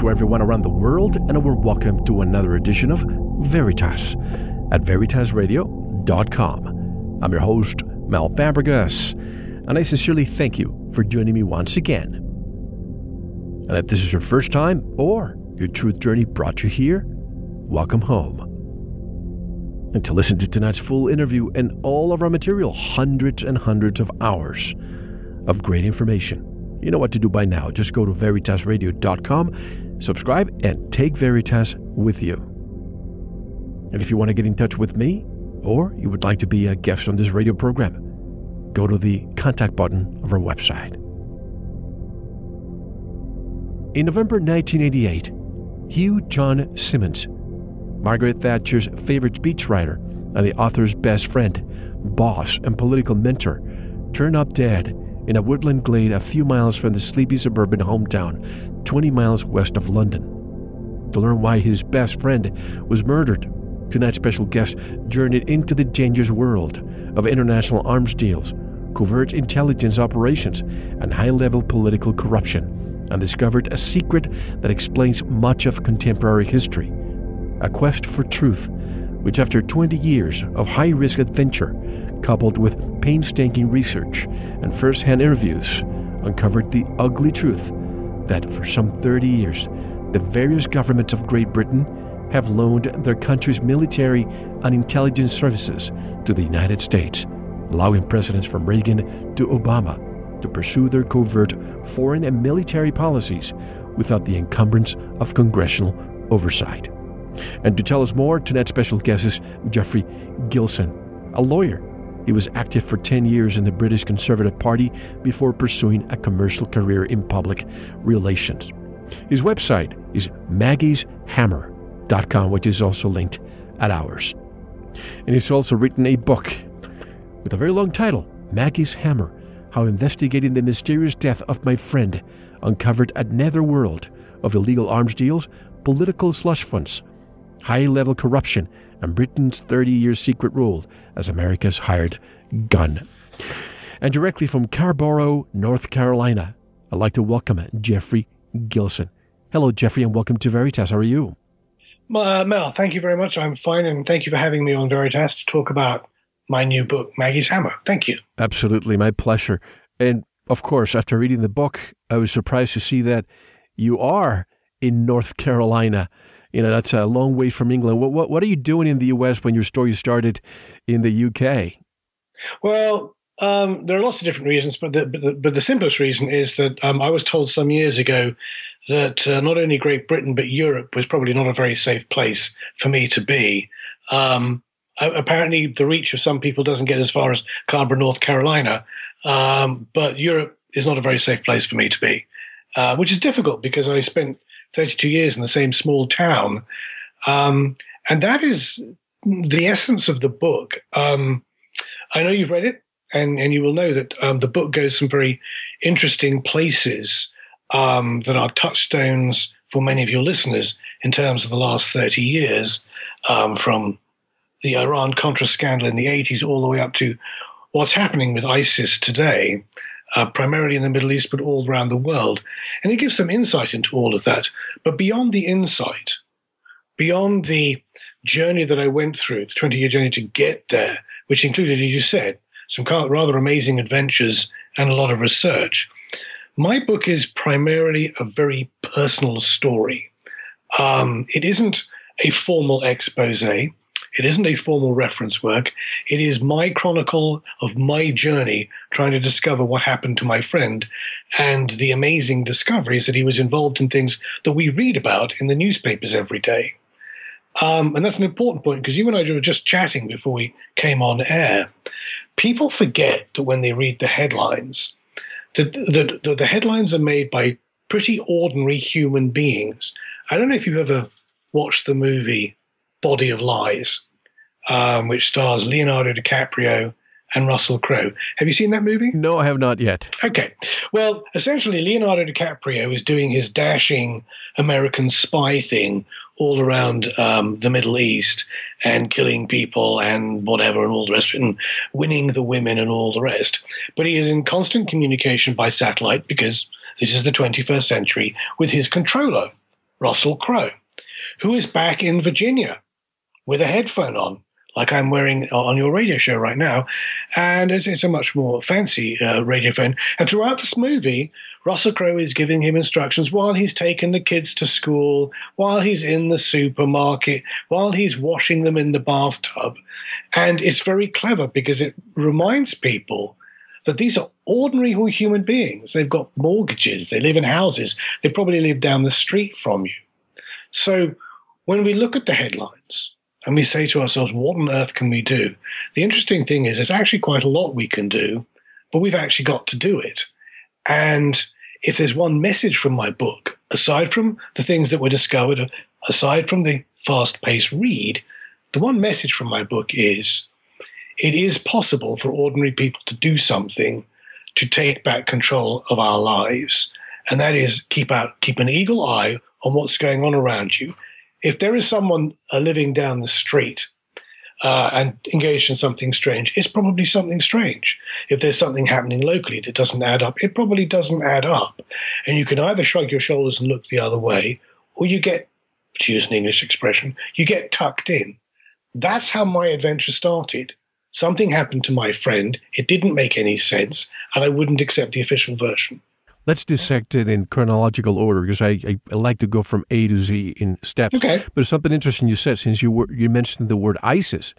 To everyone around the world, and a warm welcome to another edition of Veritas at veritasradio.com. I'm your host, Mel Fabregas, and I sincerely thank you for joining me once again. And if this is your first time or your truth journey brought you here, welcome home. And to listen to tonight's full interview and all of our material, hundreds and hundreds of hours of great information you know what to do by now. Just go to veritasradio.com, subscribe, and take Veritas with you. And if you want to get in touch with me, or you would like to be a guest on this radio program, go to the contact button of our website. In November 1988, Hugh John Simmonds, Margaret Thatcher's favorite speechwriter and the author's best friend, boss, and political mentor, turned up dead in a woodland glade a few miles from the sleepy suburban hometown, 20 miles west of London. To learn why his best friend was murdered, tonight's special guest journeyed into the dangerous world of international arms deals, covert intelligence operations, and high level political corruption, and discovered a secret that explains much of contemporary history a quest for truth, which, after 20 years of high risk adventure, coupled with painstaking research and first hand interviews, uncovered the ugly truth that for some 30 years, the various governments of Great Britain have loaned their country's military and intelligence services to the United States, allowing presidents from Reagan to Obama to pursue their covert foreign and military policies without the encumbrance of congressional oversight. And to tell us more, tonight's special guest is Jeffrey Gilson, a lawyer he was active for 10 years in the British Conservative Party before pursuing a commercial career in public relations. His website is maggieshammer.com, which is also linked at ours. And he's also written a book with a very long title Maggie's Hammer How Investigating the Mysterious Death of My Friend Uncovered a Netherworld of Illegal Arms Deals, Political Slush Funds, High Level Corruption, and Britain's 30 year secret rule as America's hired gun. And directly from Carrboro, North Carolina, I'd like to welcome Jeffrey Gilson. Hello, Jeffrey, and welcome to Veritas. How are you? Uh, Mel, thank you very much. I'm fine, and thank you for having me on Veritas to talk about my new book, Maggie's Hammer. Thank you. Absolutely, my pleasure. And of course, after reading the book, I was surprised to see that you are in North Carolina. You know, that's a long way from England. What, what, what are you doing in the U.S. when your story started in the U.K.? Well, um, there are lots of different reasons, but the, but the, but the simplest reason is that um, I was told some years ago that uh, not only Great Britain but Europe was probably not a very safe place for me to be. Um, apparently, the reach of some people doesn't get as far as Carrboro, North Carolina, um, but Europe is not a very safe place for me to be, uh, which is difficult because I spent 32 years in the same small town. Um, and that is the essence of the book. Um, I know you've read it, and, and you will know that um, the book goes some very interesting places um, that are touchstones for many of your listeners in terms of the last 30 years, um, from the Iran Contra scandal in the 80s all the way up to what's happening with ISIS today uh, primarily in the Middle East, but all around the world. And it gives some insight into all of that. But beyond the insight, beyond the journey that I went through, the 20 year journey to get there, which included, as you said, some rather amazing adventures and a lot of research, my book is primarily a very personal story. Um, it isn't a formal expose. It isn't a formal reference work. It is my chronicle of my journey trying to discover what happened to my friend and the amazing discoveries that he was involved in things that we read about in the newspapers every day. Um, and that's an important point because you and I were just chatting before we came on air. People forget that when they read the headlines, that the, the, the headlines are made by pretty ordinary human beings. I don't know if you've ever watched the movie Body of Lies, um, which stars Leonardo DiCaprio and Russell Crowe. Have you seen that movie? No, I have not yet. Okay. Well, essentially, Leonardo DiCaprio is doing his dashing American spy thing all around um, the Middle East and killing people and whatever and all the rest and winning the women and all the rest. But he is in constant communication by satellite because this is the 21st century with his controller, Russell Crowe, who is back in Virginia with a headphone on like I'm wearing on your radio show right now. And it's, it's a much more fancy uh, radio phone. And throughout this movie, Russell Crowe is giving him instructions while he's taking the kids to school, while he's in the supermarket, while he's washing them in the bathtub. And it's very clever because it reminds people that these are ordinary human beings. They've got mortgages, they live in houses, they probably live down the street from you. So when we look at the headlines, and we say to ourselves, what on earth can we do? The interesting thing is, there's actually quite a lot we can do, but we've actually got to do it. And if there's one message from my book, aside from the things that were discovered, aside from the fast paced read, the one message from my book is it is possible for ordinary people to do something to take back control of our lives. And that is keep out, keep an eagle eye on what's going on around you if there is someone uh, living down the street uh, and engaged in something strange, it's probably something strange. If there's something happening locally that doesn't add up, it probably doesn't add up. And you can either shrug your shoulders and look the other way, or you get, to use an English expression, you get tucked in. That's how my adventure started. Something happened to my friend, it didn't make any sense, and I wouldn't accept the official version let's dissect it in chronological order because I, I, I, like to go from A to Z in steps. Okay. But something interesting you said since you were you mentioned the word ISIS.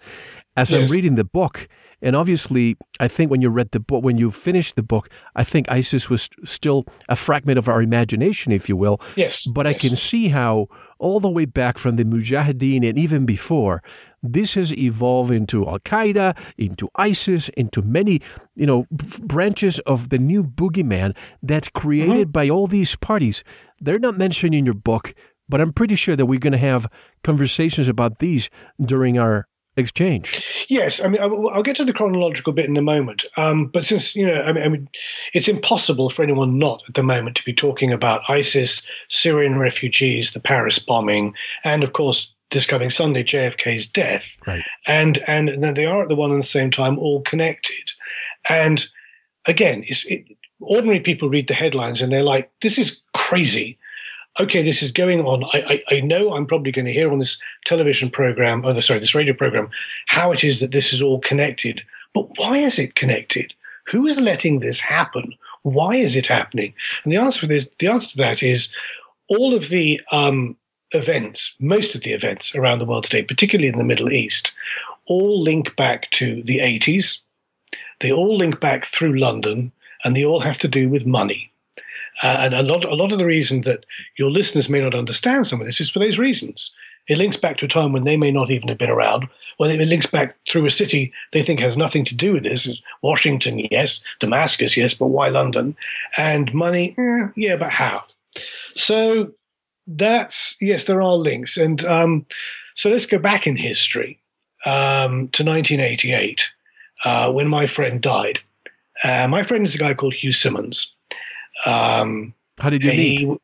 As yes. I'm reading the book, and obviously, I think when you read the book, when you finished the book, I think ISIS was still a fragment of our imagination, if you will. Yes. But yes. I can see how all the way back from the Mujahideen and even before, this has evolved into Al Qaeda, into ISIS, into many, you know, branches of the new boogeyman that's created mm-hmm. by all these parties. They're not mentioned in your book, but I'm pretty sure that we're going to have conversations about these during our exchange. Yes, I mean, I'll get to the chronological bit in a moment. Um, but since you know, I mean, I mean, it's impossible for anyone not at the moment to be talking about ISIS, Syrian refugees, the Paris bombing, and of course this coming Sunday, JFK's death. Right. And and they are at the one and the same time all connected. And again, it, ordinary people read the headlines and they're like, "This is crazy." Okay, this is going on. I, I, I know I'm probably going to hear on this television program, or sorry, this radio program, how it is that this is all connected. But why is it connected? Who is letting this happen? Why is it happening? And the answer for this, the answer to that is all of the um, events, most of the events around the world today, particularly in the Middle East, all link back to the 80s. They all link back through London, and they all have to do with money. Uh, and a lot, a lot of the reason that your listeners may not understand some of this is for those reasons. It links back to a time when they may not even have been around. Well, it links back through a city they think has nothing to do with this. Washington, yes. Damascus, yes. But why London? And money, eh, yeah, but how? So that's yes, there are links, and um, so let's go back in history um, to 1988 uh, when my friend died. Uh, my friend is a guy called Hugh Simmonds. Um, How did you he, meet?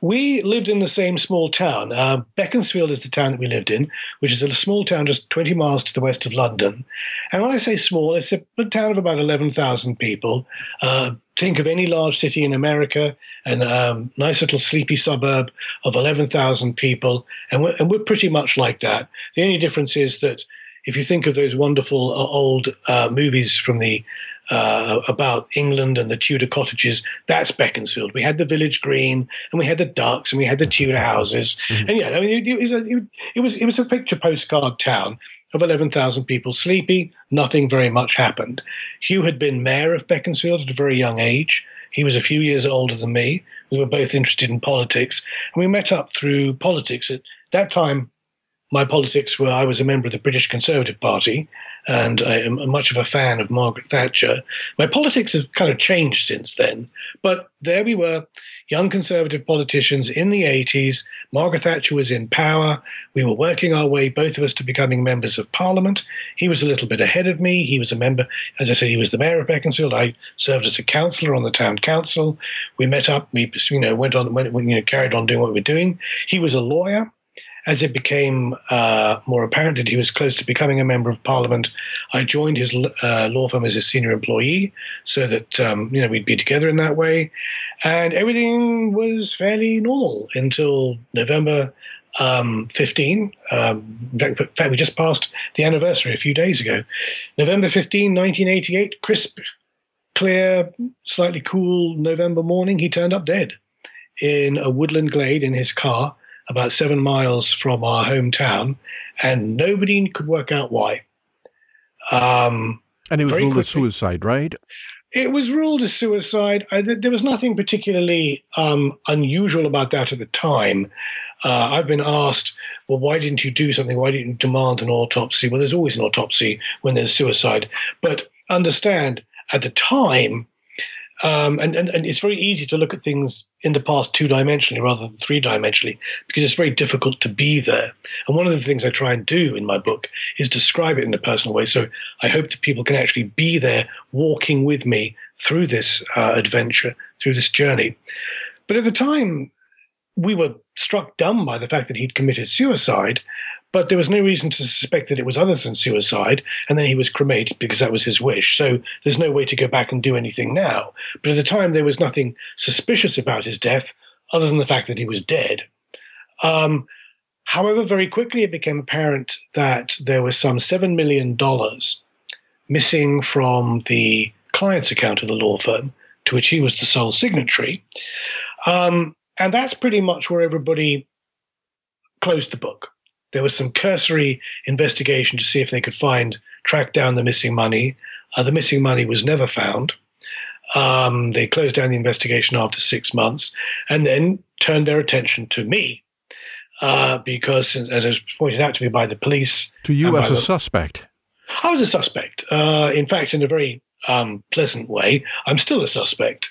We lived in the same small town. Uh, Beaconsfield is the town that we lived in, which is a small town just 20 miles to the west of London. And when I say small, it's a, a town of about 11,000 people. Uh, think of any large city in America and a um, nice little sleepy suburb of 11,000 people. And we're, and we're pretty much like that. The only difference is that if you think of those wonderful uh, old uh, movies from the uh, about England and the Tudor cottages. That's Beaconsfield. We had the village green, and we had the ducks, and we had the Tudor houses, mm-hmm. and yeah, I mean, it, it, was a, it, was it was a picture postcard town of eleven thousand people, sleepy. Nothing very much happened. Hugh had been mayor of Beaconsfield at a very young age. He was a few years older than me. We were both interested in politics, and we met up through politics. At that time, my politics were I was a member of the British Conservative Party, and I am much of a fan of Margaret Thatcher. My politics have kind of changed since then, but there we were, young Conservative politicians in the 80s. Margaret Thatcher was in power. We were working our way, both of us, to becoming members of Parliament. He was a little bit ahead of me. He was a member, as I said, he was the mayor of Beaconsfield. I served as a councillor on the town council. We met up. We, you know, went on, went, you know, carried on doing what we were doing. He was a lawyer as it became uh, more apparent that he was close to becoming a member of parliament, I joined his uh, law firm as a senior employee so that um, you know we'd be together in that way, and everything was fairly normal until November um, 15. Um, in fact, we just passed the anniversary a few days ago. November 15, 1988, crisp, clear, slightly cool November morning, he turned up dead in a woodland glade in his car about seven miles from our hometown, and nobody could work out why. Um, and it was ruled quickly, as suicide, right? It was ruled as suicide. I, there was nothing particularly um, unusual about that at the time. Uh, I've been asked, well, why didn't you do something? Why didn't you demand an autopsy? Well, there's always an autopsy when there's suicide. But understand, at the time, um, and, and, and it's very easy to look at things in the past two dimensionally rather than three dimensionally because it's very difficult to be there. And one of the things I try and do in my book is describe it in a personal way. So I hope that people can actually be there walking with me through this uh, adventure, through this journey. But at the time, we were struck dumb by the fact that he'd committed suicide but there was no reason to suspect that it was other than suicide. And then he was cremated because that was his wish. So there's no way to go back and do anything now. But at the time, there was nothing suspicious about his death other than the fact that he was dead. Um, however, very quickly it became apparent that there was some $7 million missing from the client's account of the law firm, to which he was the sole signatory. Um, and that's pretty much where everybody closed the book. There was some cursory investigation to see if they could find, track down the missing money. Uh, the missing money was never found. Um, they closed down the investigation after six months and then turned their attention to me. Uh, because, as was pointed out to me by the police. To you as a the, suspect? I was a suspect. Uh, in fact, in a very um, pleasant way, I'm still a suspect.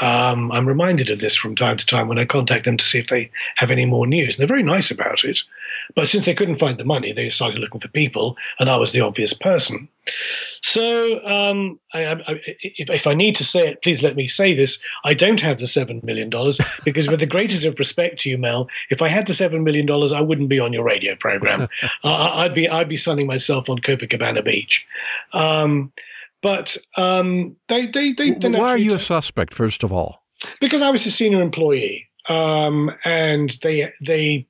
Um, I'm reminded of this from time to time when I contact them to see if they have any more news. And they're very nice about it. But since they couldn't find the money, they started looking for people, and I was the obvious person. So, um, I, I, if, if, I need to say it, please let me say this. I don't have the $7 million because, with the greatest of respect to you, Mel, if I had the $7 million, I wouldn't be on your radio program. uh, I'd, be, I'd be sunning myself on Copacabana Beach. Um, but um, they, they, they, Why are you a suspect, first of all? Because I was a senior employee. Um, and they, they,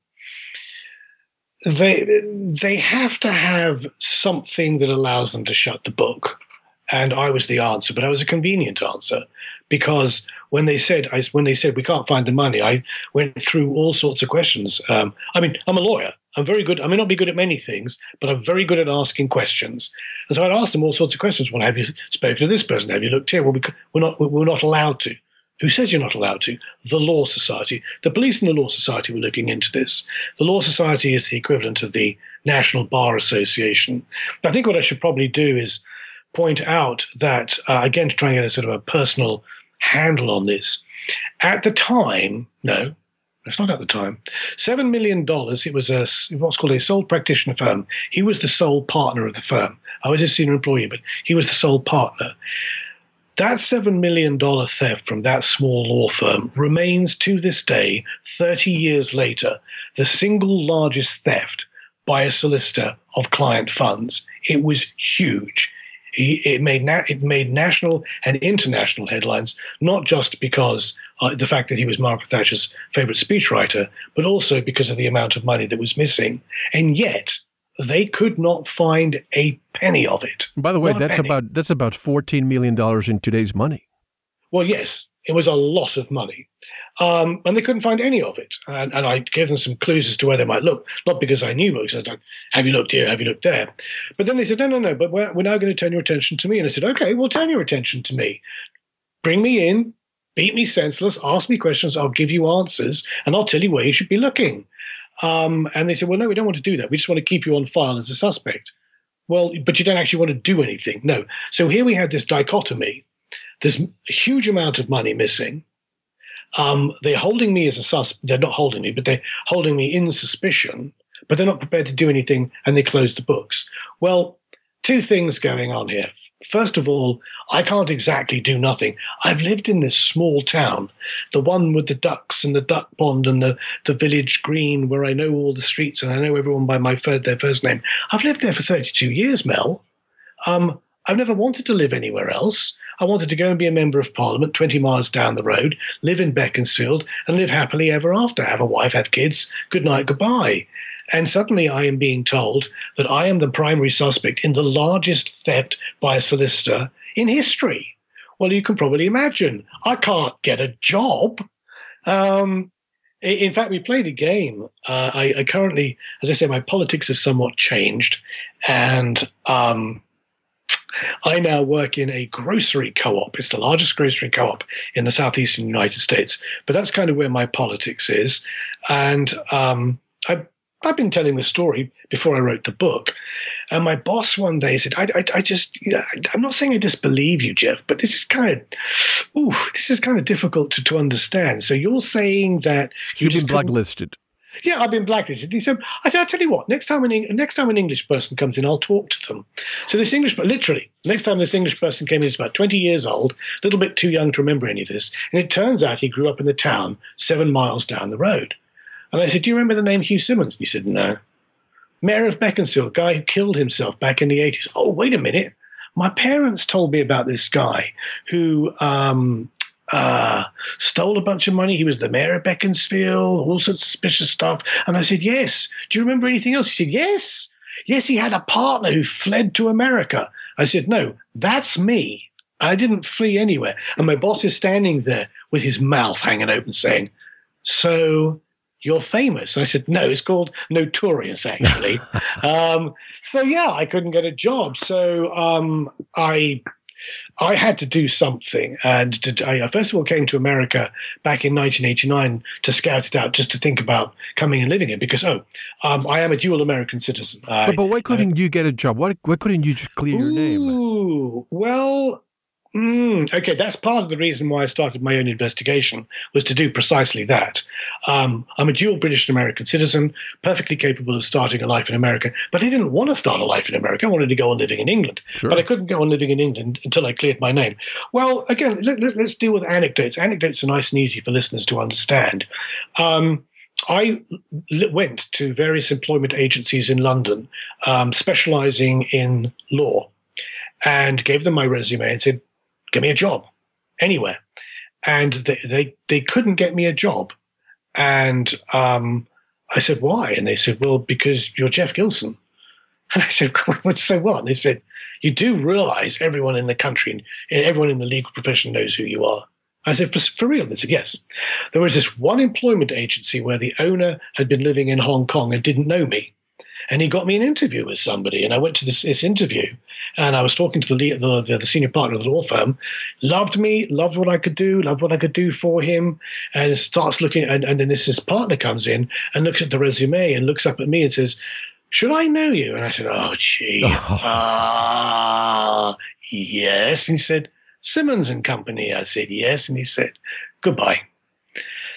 they, they have to have something that allows them to shut the book. And I was the answer, but I was a convenient answer because when they said I, when they said we can't find the money, I went through all sorts of questions. Um, I mean, I'm a lawyer. I'm very good. I may not be good at many things, but I'm very good at asking questions. And so I'd ask them all sorts of questions. Well, have you spoken to this person? Have you looked here? Well, we, we're not. We're not allowed to. Who says you're not allowed to? The Law Society. The police and the Law Society were looking into this. The Law Society is the equivalent of the National Bar Association. I think what I should probably do is point out that, uh, again, to try and get a sort of a personal handle on this. At the time, no, it's not at the time. Seven million dollars. It was a what's called a sole practitioner firm. He was the sole partner of the firm. I was a senior employee, but he was the sole partner. That $7 million theft from that small law firm remains to this day, 30 years later, the single largest theft by a solicitor of client funds. It was huge. It made, na- it made national and international headlines, not just because uh, the fact that he was Margaret Thatcher's favorite speechwriter, but also because of the amount of money that was missing. And yet, they could not find a penny of it. By the way, that's about that's about fourteen million dollars in today's money. Well, yes, it was a lot of money. Um, and they couldn't find any of it. And, and, I gave them some clues as to where they might look, not because I knew, because I said, have you looked here? Have you looked there? But then they said, no, no, no, but we're, we're now going to turn your attention to me. And I said, okay, well, turn your attention to me. Bring me in, beat me senseless, ask me questions, I'll give you answers, and I'll tell you where you should be looking. Um, and they said, well, no, we don't want to do that. We just want to keep you on file as a suspect. Well, but you don't actually want to do anything. No. So here we had this dichotomy. There's a huge amount of money missing. Um, they're holding me as a suspect. They're not holding me, but they're holding me in suspicion, but they're not prepared to do anything and they close the books. Well, two things going on here. First of all, I can't exactly do nothing. I've lived in this small town, the one with the ducks and the duck pond and the, the village green where I know all the streets and I know everyone by my first, their first name. I've lived there for 32 years, Mel. Um, I've never wanted to live anywhere else. I wanted to go and be a member of parliament 20 miles down the road, live in Beaconsfield, and live happily ever after, have a wife, have kids, good night, goodbye. And suddenly I am being told that I am the primary suspect in the largest theft by a solicitor in history. Well, you can probably imagine. I can't get a job. Um, in fact, we played a game. Uh, I, I, currently, as I say, my politics have somewhat changed, and um, I now work in a grocery co-op. It's the largest grocery co-op in the southeastern United States. But that's kind of where my politics is, and um, I I've been telling the story before I wrote the book. And my boss one day said, I, I, I just, you know, I, am not saying I disbelieve you, Jeff, but this is kind of, ooh, this is kind of difficult to, to understand. So you're saying that you've been blacklisted. Yeah, I've been blacklisted. He said, I said, I'll tell you what, next time, an, next time an English person comes in, I'll talk to them. So this English, literally, next time this English person came in, he's about 20 years old, a little bit too young to remember any of this. And it turns out he grew up in the town seven miles down the road. And I said, Do you remember the name Hugh Simmonds? And he said, No. Mayor of Beaconsfield, guy who killed himself back in the 80s. Oh, wait a minute. My parents told me about this guy who um, uh, stole a bunch of money. He was the mayor of Beaconsfield, all sorts of suspicious stuff. And I said, Yes. Do you remember anything else? He said, Yes. Yes, he had a partner who fled to America. I said, No, that's me. I didn't flee anywhere. And my boss is standing there with his mouth hanging open saying, So you're famous. And I said, no, it's called notorious, actually. um, so yeah, I couldn't get a job. So um, I I had to do something. And to, I first of all came to America back in 1989 to scout it out, just to think about coming and living here because, oh, um, I am a dual American citizen. but, but why couldn't uh, you get a job? Why, why couldn't you just clear your name? Well, Mm, okay, that's part of the reason why I started my own investigation was to do precisely that. Um, I'm a dual British and American citizen, perfectly capable of starting a life in America, but I didn't want to start a life in America. I wanted to go on living in England, sure. but I couldn't go on living in England until I cleared my name. Well, again, let, us let, deal with anecdotes. Anecdotes are nice and easy for listeners to understand. Um, I went to various employment agencies in London, um, specializing in law, and gave them my resume and said, get me a job anywhere. And they, they, they couldn't get me a job. And um, I said, why? And they said, well, because you're Jeff Gilson. And I said, so what? And they said, you do realize everyone in the country and everyone in the legal profession knows who you are. I said, for, for real? They said, yes. There was this one employment agency where the owner had been living in Hong Kong and didn't know me and he got me an interview with somebody. And I went to this, this interview, and I was talking to the, the, the senior partner of the law firm. Loved me, loved what I could do, loved what I could do for him, and starts looking. And, and then this his partner comes in and looks at the resume and looks up at me and says, "Should I know you?" And I said, "Oh, gee, ah, uh, yes." And he said, "Simmonds and Company." I said, "Yes," and he said, "Goodbye."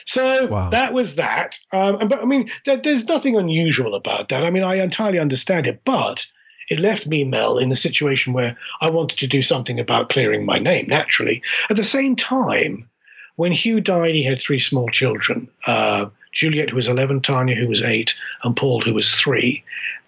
So wow. that was that. Um, but I mean, there, there's nothing unusual about that. I mean, I entirely understand it, but it left me, Mel, in a situation where I wanted to do something about clearing my name, naturally. At the same time, when Hugh died, he had three small children uh, Juliet, who was 11, Tanya, who was eight, and Paul, who was three.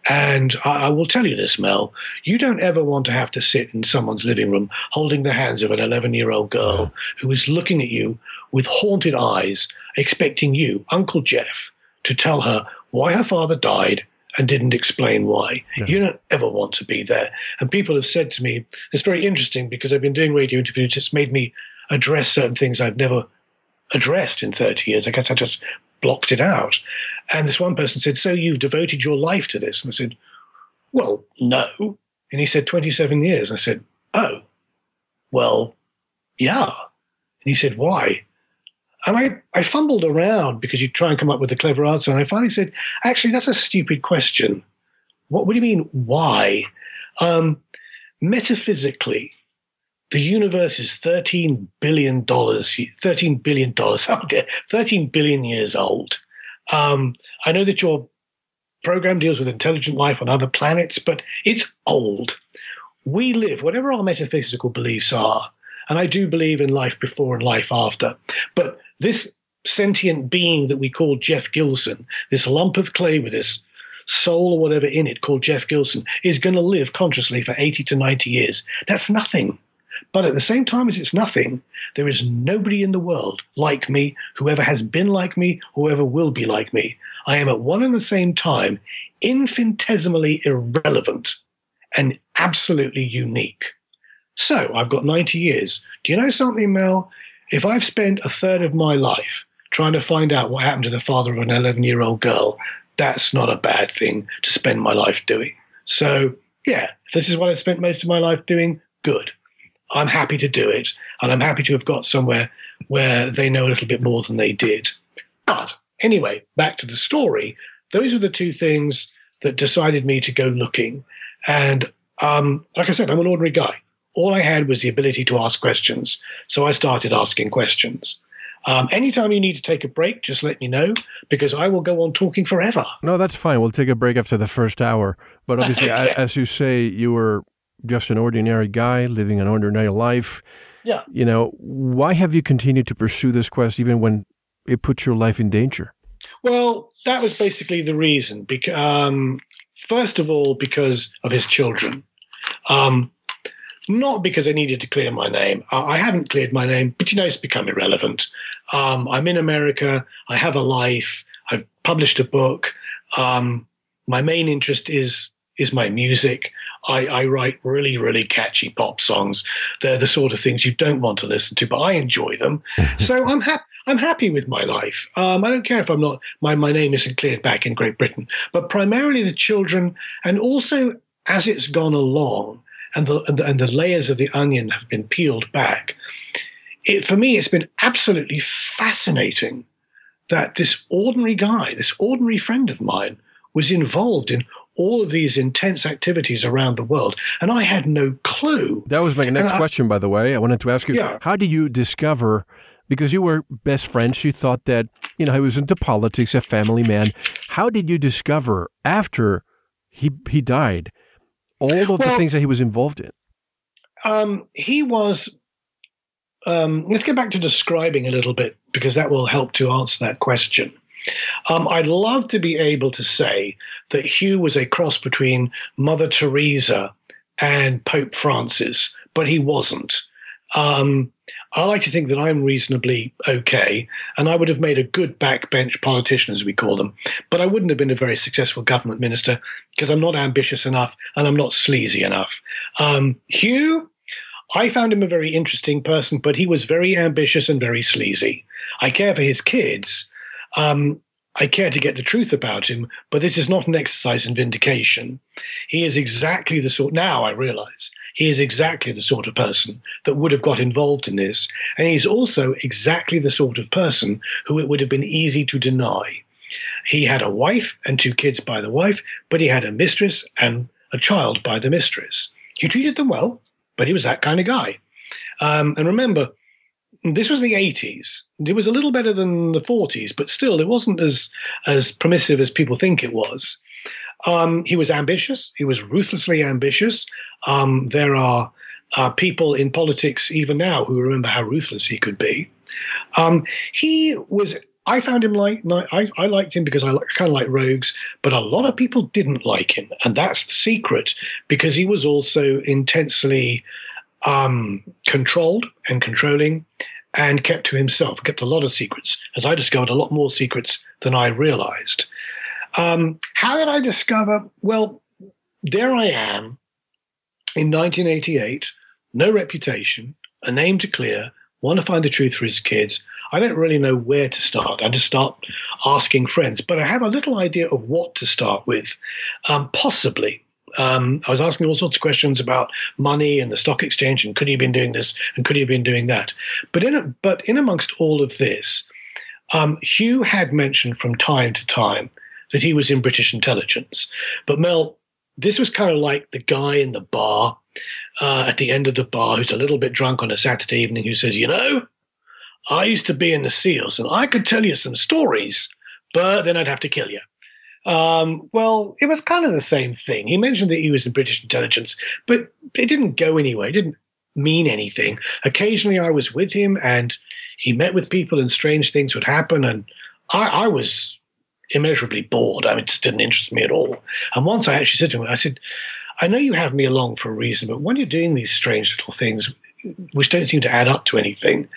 And I, I, will tell you this, Mel, you don't ever want to have to sit in someone's living room holding the hands of an 11 year old girl who is looking at you with haunted eyes, expecting you, Uncle Jeff, to tell her why her father died and didn't explain why. Yeah. You don't ever want to be there. And people have said to me, it's very interesting because I've been doing radio interviews, it's made me address certain things I've never addressed in 30 years. I guess I just blocked it out. And this one person said, So you've devoted your life to this? And I said, Well, no. And he said, 27 years. And I said, Oh, well, yeah. And he said, Why? And I, I fumbled around because you try and come up with a clever answer. And I finally said, Actually, that's a stupid question. What, what do you mean, why? Um, metaphysically, the universe is $13 billion, $13 billion, oh dear, 13 billion years old. Um, I know that your program deals with intelligent life on other planets, but it's old. We live, whatever our metaphysical beliefs are, and I do believe in life before and life after, but this sentient being that we call Jeff Gilson, this lump of clay with this soul or whatever in it called Jeff Gilson, is going to live consciously for 80 to 90 years. That's nothing. But at the same time as it's nothing, there is nobody in the world like me, whoever has been like me, whoever will be like me. I am at one and the same time infinitesimally irrelevant and absolutely unique. So I've got 90 years. Do you know something, Mel? If I've spent a third of my life trying to find out what happened to the father of an 11 year old girl, that's not a bad thing to spend my life doing. So, yeah, this is what I spent most of my life doing, good. I'm happy to do it. And I'm happy to have got somewhere where they know a little bit more than they did. But anyway, back to the story. Those were the two things that decided me to go looking. And um, like I said, I'm an ordinary guy. All I had was the ability to ask questions. So I started asking questions. Um, anytime you need to take a break, just let me know because I will go on talking forever. No, that's fine. We'll take a break after the first hour. But obviously, Okay. as you say, you were just an ordinary guy living an ordinary life. Yeah. You know, why have you continued to pursue this quest even when it puts your life in danger? Well, that was basically the reason. Because, um, first of all, because of his children. Um, not because I needed to clear my name. I I haven't cleared my name, but you know, it's become irrelevant. Um, I'm in America. I have a life. I've published a book. Um, my main interest is is my music. I, I write really, really catchy pop songs. They're the sort of things you don't want to listen to, but I enjoy them. so I'm happy. I'm happy with my life. Um, I don't care if I'm not my my name isn't cleared back in Great Britain, but primarily the children, and also as it's gone along, and the and the, and the layers of the onion have been peeled back. It for me, it's been absolutely fascinating that this ordinary guy, this ordinary friend of mine, was involved in all of these intense activities around the world, and I had no clue. That was my next I- question, by the way. I wanted to ask you Yeah. how did you discover, because you were best friends, you thought that, you know, he was into politics, a family man. How did you discover after he, he died all of the things that he was involved in? Um, he was. Um, let's get back to describing a little bit because that will help to answer that question. Um, I'd love to be able to say that Hugh was a cross between Mother Teresa and Pope Francis, but he wasn't. Um, I like to think that I'm reasonably okay, and I would have made a good backbench politician, as we call them, but I wouldn't have been a very successful government minister because I'm not ambitious enough and I'm not sleazy enough. Um, Hugh, I found him a very interesting person, but he was very ambitious and very sleazy. I care for his kids. Um, I care to get the truth about him, but this is not an exercise in vindication. He is exactly the sort, now I realize, he is exactly the sort of person that would have got involved in this. And he's also exactly the sort of person who it would have been easy to deny. He had a wife and two kids by the wife, but he had a mistress and a child by the mistress. He treated them well, but he was that kind of guy. Um, and remember, this was the 80s. It was a little better than the 40s, but still, it wasn't as as permissive as people think it was. Um, he was ambitious. He was ruthlessly ambitious. Um, there are uh, people in politics even now who remember how ruthless he could be. Um, he was. I found him like I, I liked him because I kind of like rogues, but a lot of people didn't like him, and that's the secret because he was also intensely um, controlled and controlling and kept to himself, kept a lot of secrets, as I discovered a lot more secrets than I realized. Um, how did I discover? Well, there I am in 1988, no reputation, a name to clear, want to find the truth for his kids. I don't really know where to start. I just start asking friends, but I have a little idea of what to start with. Um, possibly, um, I was asking all sorts of questions about money and the stock exchange, and could he have been doing this and could he have been doing that? But in but in amongst all of this, um, Hugh had mentioned from time to time that he was in British intelligence. But Mel, this was kind of like the guy in the bar uh, at the end of the bar who's a little bit drunk on a Saturday evening who says, You know, I used to be in the SEALs and I could tell you some stories, but then I'd have to kill you. Um, well, it was kind of the same thing. He mentioned that he was in British intelligence, but it didn't go anywhere. It didn't mean anything. Occasionally I was with him and he met with people and strange things would happen. And I, I was immeasurably bored. I mean, it just didn't interest me at all. And once I actually said to him, I said, I know you have me along for a reason, but when you're doing these strange little things, which don't seem to add up to anything,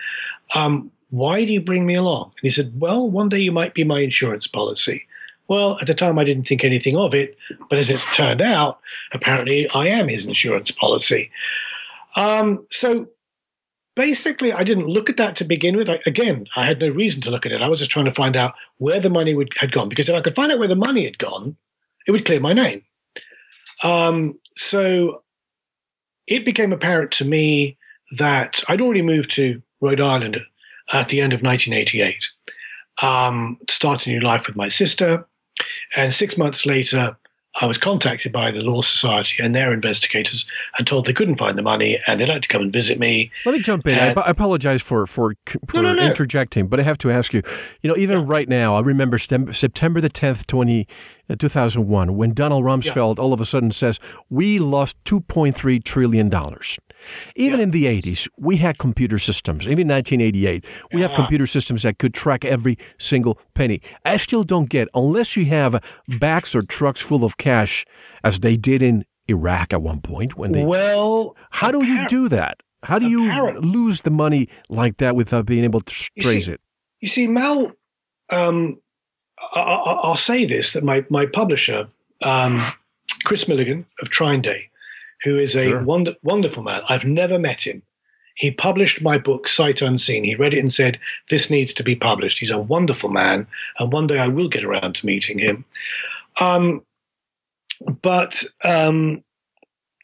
um, why do you bring me along? And he said, Well, one day you might be my insurance policy. Well, at the time, I didn't think anything of it, but as it's turned out, apparently I am his insurance policy. Um, so basically, I didn't look at that to begin with. I, again, I had no reason to look at it. I was just trying to find out where the money would, had gone, because if I could find out where the money had gone, it would clear my name. Um, so it became apparent to me that I'd already moved to Rhode Island at the end of 1988 um, to start a new life with my sister. And six months later, I was contacted by the Law Society and their investigators and told they couldn't find the money and they'd like to come and visit me. Let me jump in. And, I, I, apologize for for, for no, no, no. interjecting, but I have to ask you. You know, even yeah. right now, I remember September the tenth, twenty. Uh, 2001, when Donald Rumsfeld yeah. all of a sudden says, We lost $2.3 trillion. Even in the 80s, we had computer systems. Even 1988, we have computer systems that could track every single penny. I still don't get, unless you have bags or trucks full of cash, as they did in Iraq at one point. When they well, how do you do that? How do you lose the money like that without being able to trace see, it? You see, Mel, um, I, will say this: that my my publisher, um, Kris Millegan of TrineDay, who is a sure. wonder, wonderful man. I've never met him. He published my book, Sight Unseen. He read it and said, This needs to be published. He's a wonderful man, and one day I will get around to meeting him. Um, but um,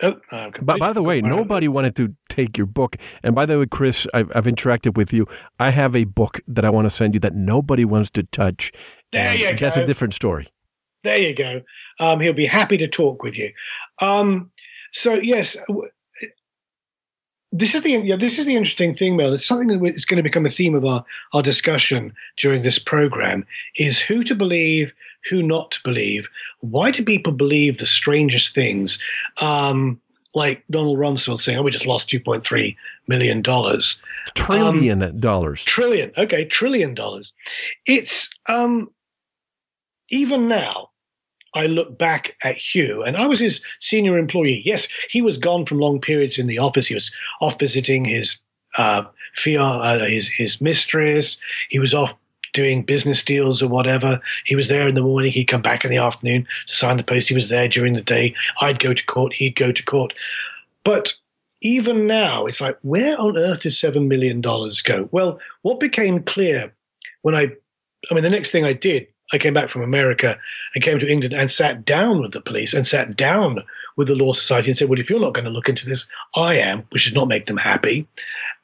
Oh, but by the way, nobody wanted to take your book. And by the way, Chris, I've, I've, interacted with you. I have a book that I want to send you that nobody wants to touch. There you go. That's a different story. There you go. Um, he'll be happy to talk with you. Um, so yes, this is the yeah, this is the interesting thing, Mel. It's something that is going to become a theme of our our discussion during this program: is who to believe, who not to believe. Why do people believe the strangest things? Um, like Donald Rumsfeld saying, "Oh, we just lost two point three million dollars, trillion um, dollars, trillion, okay, trillion dollars." It's um, even now I look back at Hugh, and I was his senior employee. Yes, he was gone from long periods in the office. He was off visiting his uh, uh, his his mistress. He was off doing business deals or whatever. He was there in the morning. He'd come back in the afternoon to sign the post. He was there during the day. I'd go to court. He'd go to court. But even now, it's like, where on earth did seven million dollars go? Well, what became clear when I, I mean, the next thing I did I came back from America and came to England and sat down with the police and sat down with the Law Society and said, Well, if you're not going to look into this, I am, which did not make them happy.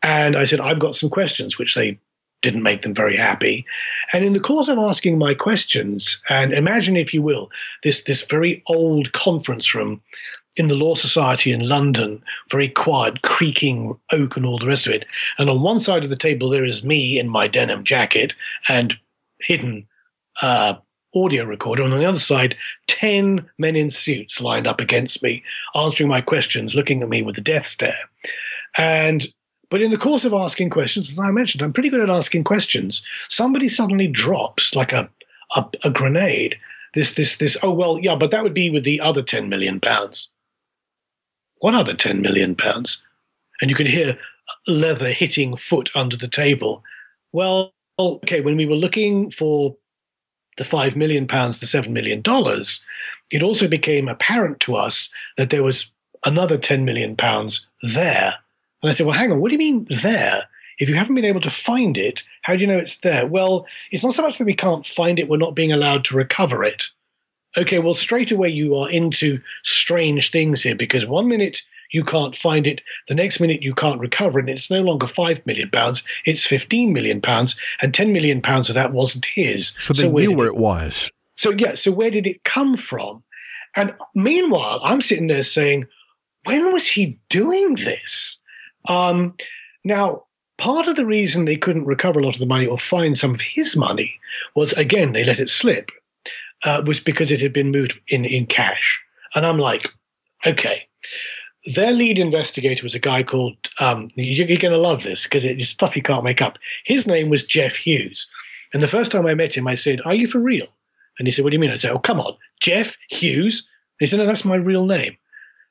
And I said, I've got some questions, which they didn't make them very happy. And in the course of asking my questions, and imagine, if you will, this, this very old conference room in the Law Society in London, very quiet, creaking oak and all the rest of it. And on one side of the table, there is me in my denim jacket and hidden uh, audio recorder, and on the other side, 10 men in suits lined up against me, answering my questions, looking at me with a death stare. And but in the course of asking questions, as I mentioned, I'm pretty good at asking questions. Somebody suddenly drops like a, a, a grenade. This, this, this, oh, well, yeah, but that would be with the other 10 million pounds. What other 10 million pounds? And you could hear leather hitting foot under the table. Well, okay, when we were looking for the five million pounds, the seven million dollars, it also became apparent to us that there was another 10 million pounds there. And I said, well, hang on, what do you mean there? If you haven't been able to find it, how do you know it's there? Well, it's not so much that we can't find it, we're not being allowed to recover it. Okay, well, straight away you are into strange things here because one minute you can't find it, the next minute you can't recover it, and it's no longer five million pounds, it's fifteen million pounds, and ten million pounds of that wasn't his. So they so knew where it, it was. So yeah, so where did it come from? And meanwhile, I'm sitting there saying, when was he doing this? Um, now, part of the reason they couldn't recover a lot of the money or find some of his money was again they let it slip uh, was because it had been moved in in cash. And I'm like, okay. Their lead investigator was a guy called. Um, you're, you're going to love this because it's stuff you can't make up. His name was Jeff Hughes, and the first time I met him, I said, "Are you for real?" And he said, What do you mean? I said, Oh, come on, Jeff Hughes. And he said, No, that's my real name.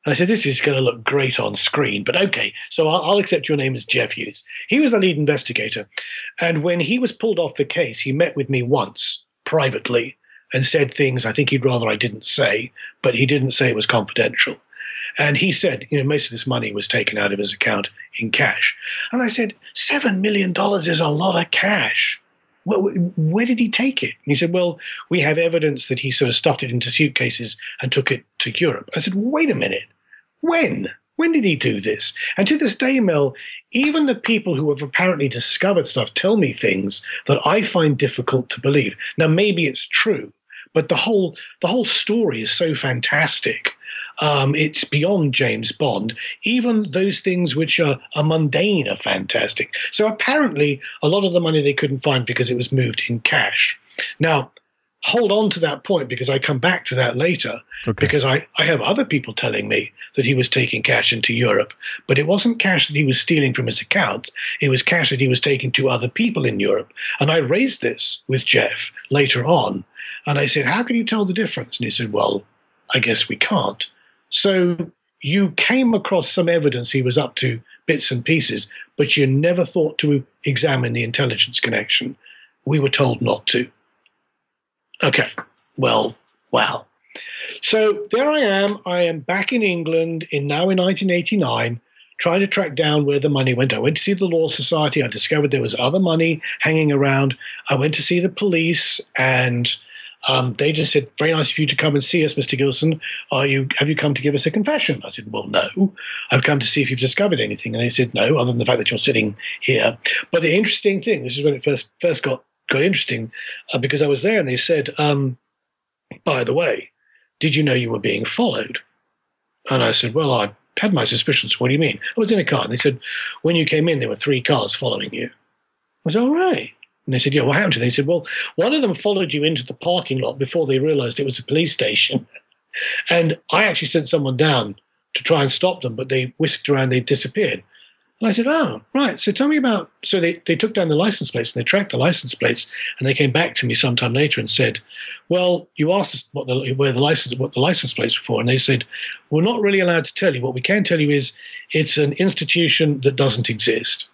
And I said, This is going to look great on screen, but okay. So I'll, I'll, accept your name as Jeff Hughes. He was the lead investigator. And when he was pulled off the case, he met with me once privately and said things I think he'd rather I didn't say, but he didn't say it was confidential. And he said, you know, most of this money was taken out of his account in cash. And I said, $7 million is a lot of cash well, where did he take it? And he said, well, we have evidence that he sort of stuffed it into suitcases and took it to Europe. I said, wait a minute. When? When did he do this? And to this day, Mel, even the people who have apparently discovered stuff tell me things that I find difficult to believe. Now, maybe it's true, but the whole the whole story is so fantastic um, it's beyond James Bond. Even those things which are, are mundane are fantastic. So apparently, a lot of the money they couldn't find because it was moved in cash. Now, hold on to that point because I come back to that later. Okay. Because I, I have other people telling me that he was taking cash into Europe, but it wasn't cash that he was stealing from his account. It was cash that he was taking to other people in Europe. And I raised this with Jeff later on. And I said, How can you tell the difference? And he said, Well, I guess we can't. So you came across some evidence he was up to bits and pieces, but you never thought to examine the intelligence connection. We were told not to. Okay, well, wow. So there I am. I am back in England in now in 1989, trying to track down where the money went. I went to see the Law Society. I discovered there was other money hanging around. I went to see the police, and um, they just said, "Very nice of you to come and see us, Mr. Gilson. Are you have you come to give us a confession?" I said, "Well, no. I've come to see if you've discovered anything." And they said, "No, other than the fact that you're sitting here." But the interesting thing, this is when it first first got got interesting, uh, because I was there and they said, um, "By the way, did you know you were being followed?" And I said, "Well, I had my suspicions. What do you mean?" I was in a car, and they said, "When you came in, there were three cars following you." I was all right. And they said, Yeah, what happened them? He said, Well, one of them followed you into the parking lot before they realized it was a police station. And I actually sent someone down to try and stop them, but they whisked around, they disappeared. And I said, Oh, right. So tell me about. So they, they took down the license plates and they tracked the license plates. And they came back to me sometime later and said, Well, you asked us what the, where the license, what the license plates were for. And they said, We're not really allowed to tell you. What we can tell you is it's an institution that doesn't exist.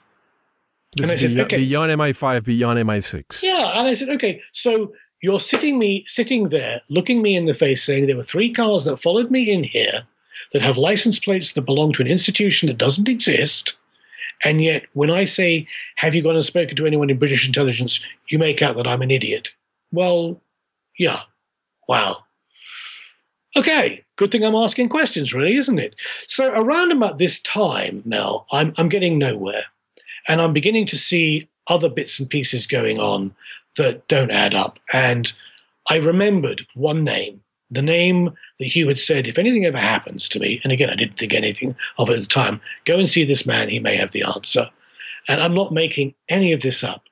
This and I said, beyond, okay. beyond MI5, beyond MI6. Yeah, and I said, okay, so you're sitting me sitting there, looking me in the face, saying there were three cars that followed me in here that have license plates that belong to an institution that doesn't exist. And yet, when I say, Have you gone and spoken to anyone in British intelligence? you make out that I'm an idiot. Well, yeah. Wow. Okay, good thing I'm asking questions, really, isn't it? So, around about this time, Mel, I'm, I'm getting nowhere. And I'm beginning to see other bits and pieces going on that don't add up. And I remembered one name, the name that Hugh had said, if anything ever happens to me, and again, I didn't think anything of it at the time, go and see this man, he may have the answer. And I'm not making any of this up.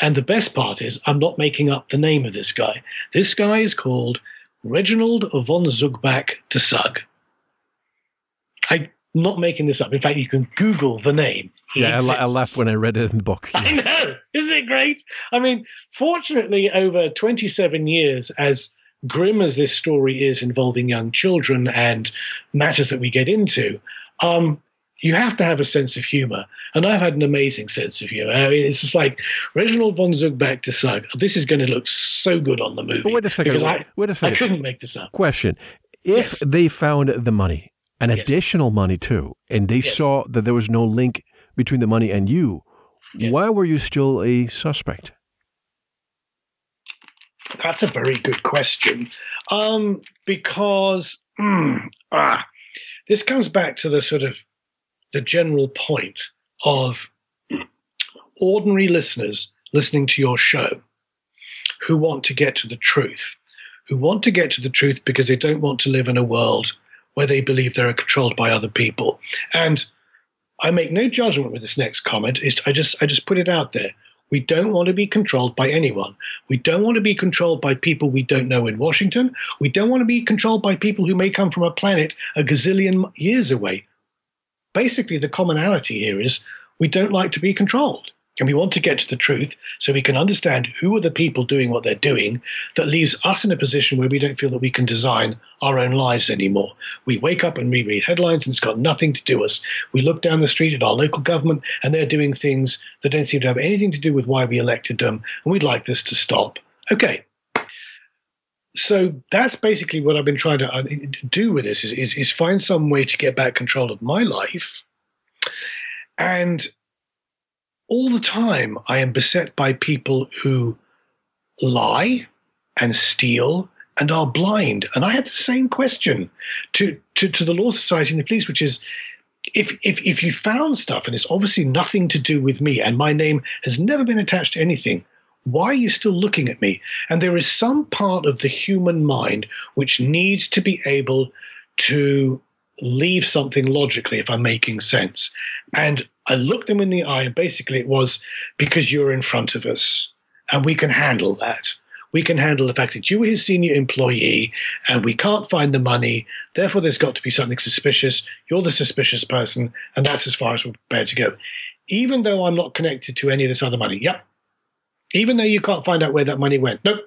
And the best part is, I'm not making up the name of this guy. This guy is called Reginald von Zugbach de Sugg. I not making this up. In fact, you can Google the name. He yeah, I, I, laughed when I read it in the book. I know. Isn't it great? I mean, fortunately, over 27 years, as grim as this story is involving young children and matters that we get into, um, you have to have a sense of humor. And I've had an amazing sense of humor. I mean, it's just like Reginald von Zugbach de Sugg. This is going to look so good on the movie. But wait a second. Because I, wait a second. I couldn't make this up. Question. If Yes. they found the money, and Yes. additional money too, and they Yes. saw that there was no link between the money and you, Yes. why were you still a suspect? That's a very good question. Um, because mm, ah, this comes back to the sort of the general point of ordinary listeners listening to your show who want to get to the truth, who want to get to the truth because they don't want to live in a world where they believe they're controlled by other people. And I make no judgment with this next comment. It's, I just I just put it out there. We don't want to be controlled by anyone. We don't want to be controlled by people we don't know in Washington. We don't want to be controlled by people who may come from a planet a gazillion years away. Basically, the commonality here is we don't like to be controlled. And we want to get to the truth so we can understand who are the people doing what they're doing that leaves us in a position where we don't feel that we can design our own lives anymore. We wake up and we read headlines and it's got nothing to do with us. We look down the street at our local government and they're doing things that don't seem to have anything to do with why we elected them. And we'd like this to stop. Okay. So that's basically what I've been trying to uh, do with this is, is, is find some way to get back control of my life. And all the time I am beset by people who lie and steal and are blind. And I had the same question to, to, to the Law Society and the police, which is if, if, if you found stuff and it's obviously nothing to do with me and my name has never been attached to anything, why are you still looking at me? And there is some part of the human mind which needs to be able to leave something logically, if I'm making sense. And I looked them in the eye, and basically it was because you're in front of us and we can handle that. We can handle the fact that you were his senior employee and we can't find the money. Therefore, there's got to be something suspicious. You're the suspicious person, and that's as far as we're prepared to go. Even though I'm not connected to any of this other money. Yep. Even though you can't find out where that money went. Nope.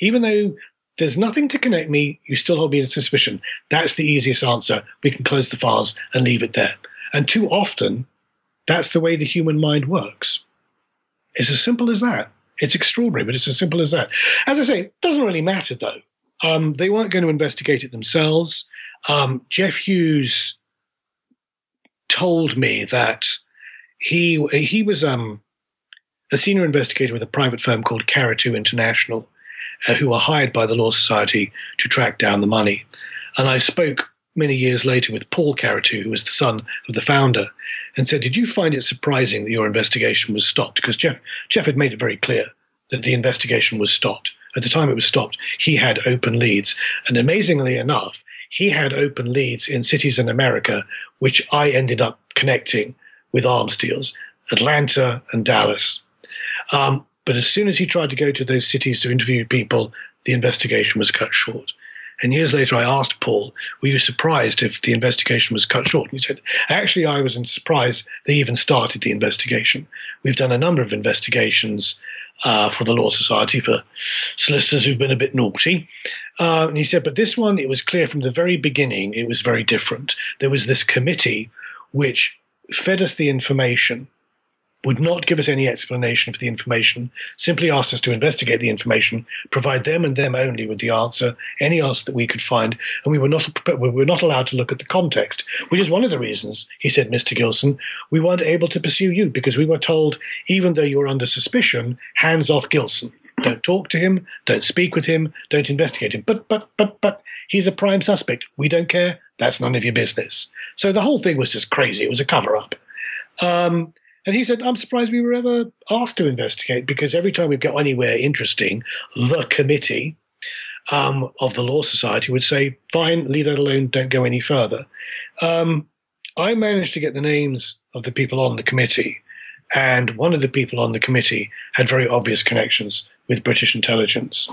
Even though there's nothing to connect me, you still hold me in suspicion. That's the easiest answer. We can close the files and leave it there. And too often, that's the way the human mind works. It's as simple as that. It's extraordinary, but it's as simple as that. As I say, it doesn't really matter though. Um, they weren't going to investigate it themselves. Um, Jeff Hughes told me that he he was um, a senior investigator with a private firm called Carratu International, uh, who were hired by the Law Society to track down the money. And I spoke many years later with Paul Carratu, who was the son of the founder, and said, Did you find it surprising that your investigation was stopped? Because Jeff, Jeff had made it very clear that the investigation was stopped. At the time it was stopped, he had open leads. And amazingly enough, he had open leads in cities in America, which I ended up connecting with arms deals Atlanta and Dallas. Um, but as soon as he tried to go to those cities to interview people, the investigation was cut short. And years later, I asked Paul, Were you surprised if the investigation was cut short? And he said, Actually, I wasn't surprised they even started the investigation. We've done a number of investigations uh, for the Law Society for solicitors who've been a bit naughty. Uh, and he said, But this one, it was clear from the very beginning, it was very different. There was this committee which fed us the information would not give us any explanation for the information, simply asked us to investigate the information, provide them and them only with the answer, any answer that we could find, and we were not we were not allowed to look at the context, which is one of the reasons, he said, Mr. Gilson, we weren't able to pursue you because we were told, even though you were under suspicion, hands off Gilson. Don't talk to him, don't speak with him, don't investigate him. But but but but he's a prime suspect. We don't care. That's none of your business. So the whole thing was just crazy. It was a cover up. Um, and he said, I'm surprised we were ever asked to investigate because every time we go anywhere interesting, the committee um, of the Law Society would say, fine, leave that alone, don't go any further. Um, I managed to get the names of the people on the committee, and one of the people on the committee had very obvious connections with British intelligence.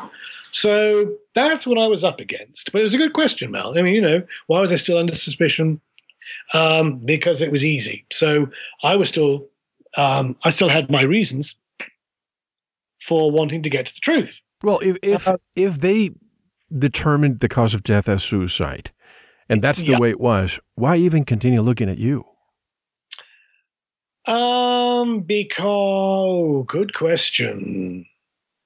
So that's what I was up against. But it was a good question, Mel. I mean, you know, why was I still under suspicion? Um, because it was easy. So I was still um, I still had my reasons for wanting to get to the truth. Well, if if, Uh, if they determined the cause of death as suicide, and that's the Yeah. way it was, why even continue looking at you? Um, because good question.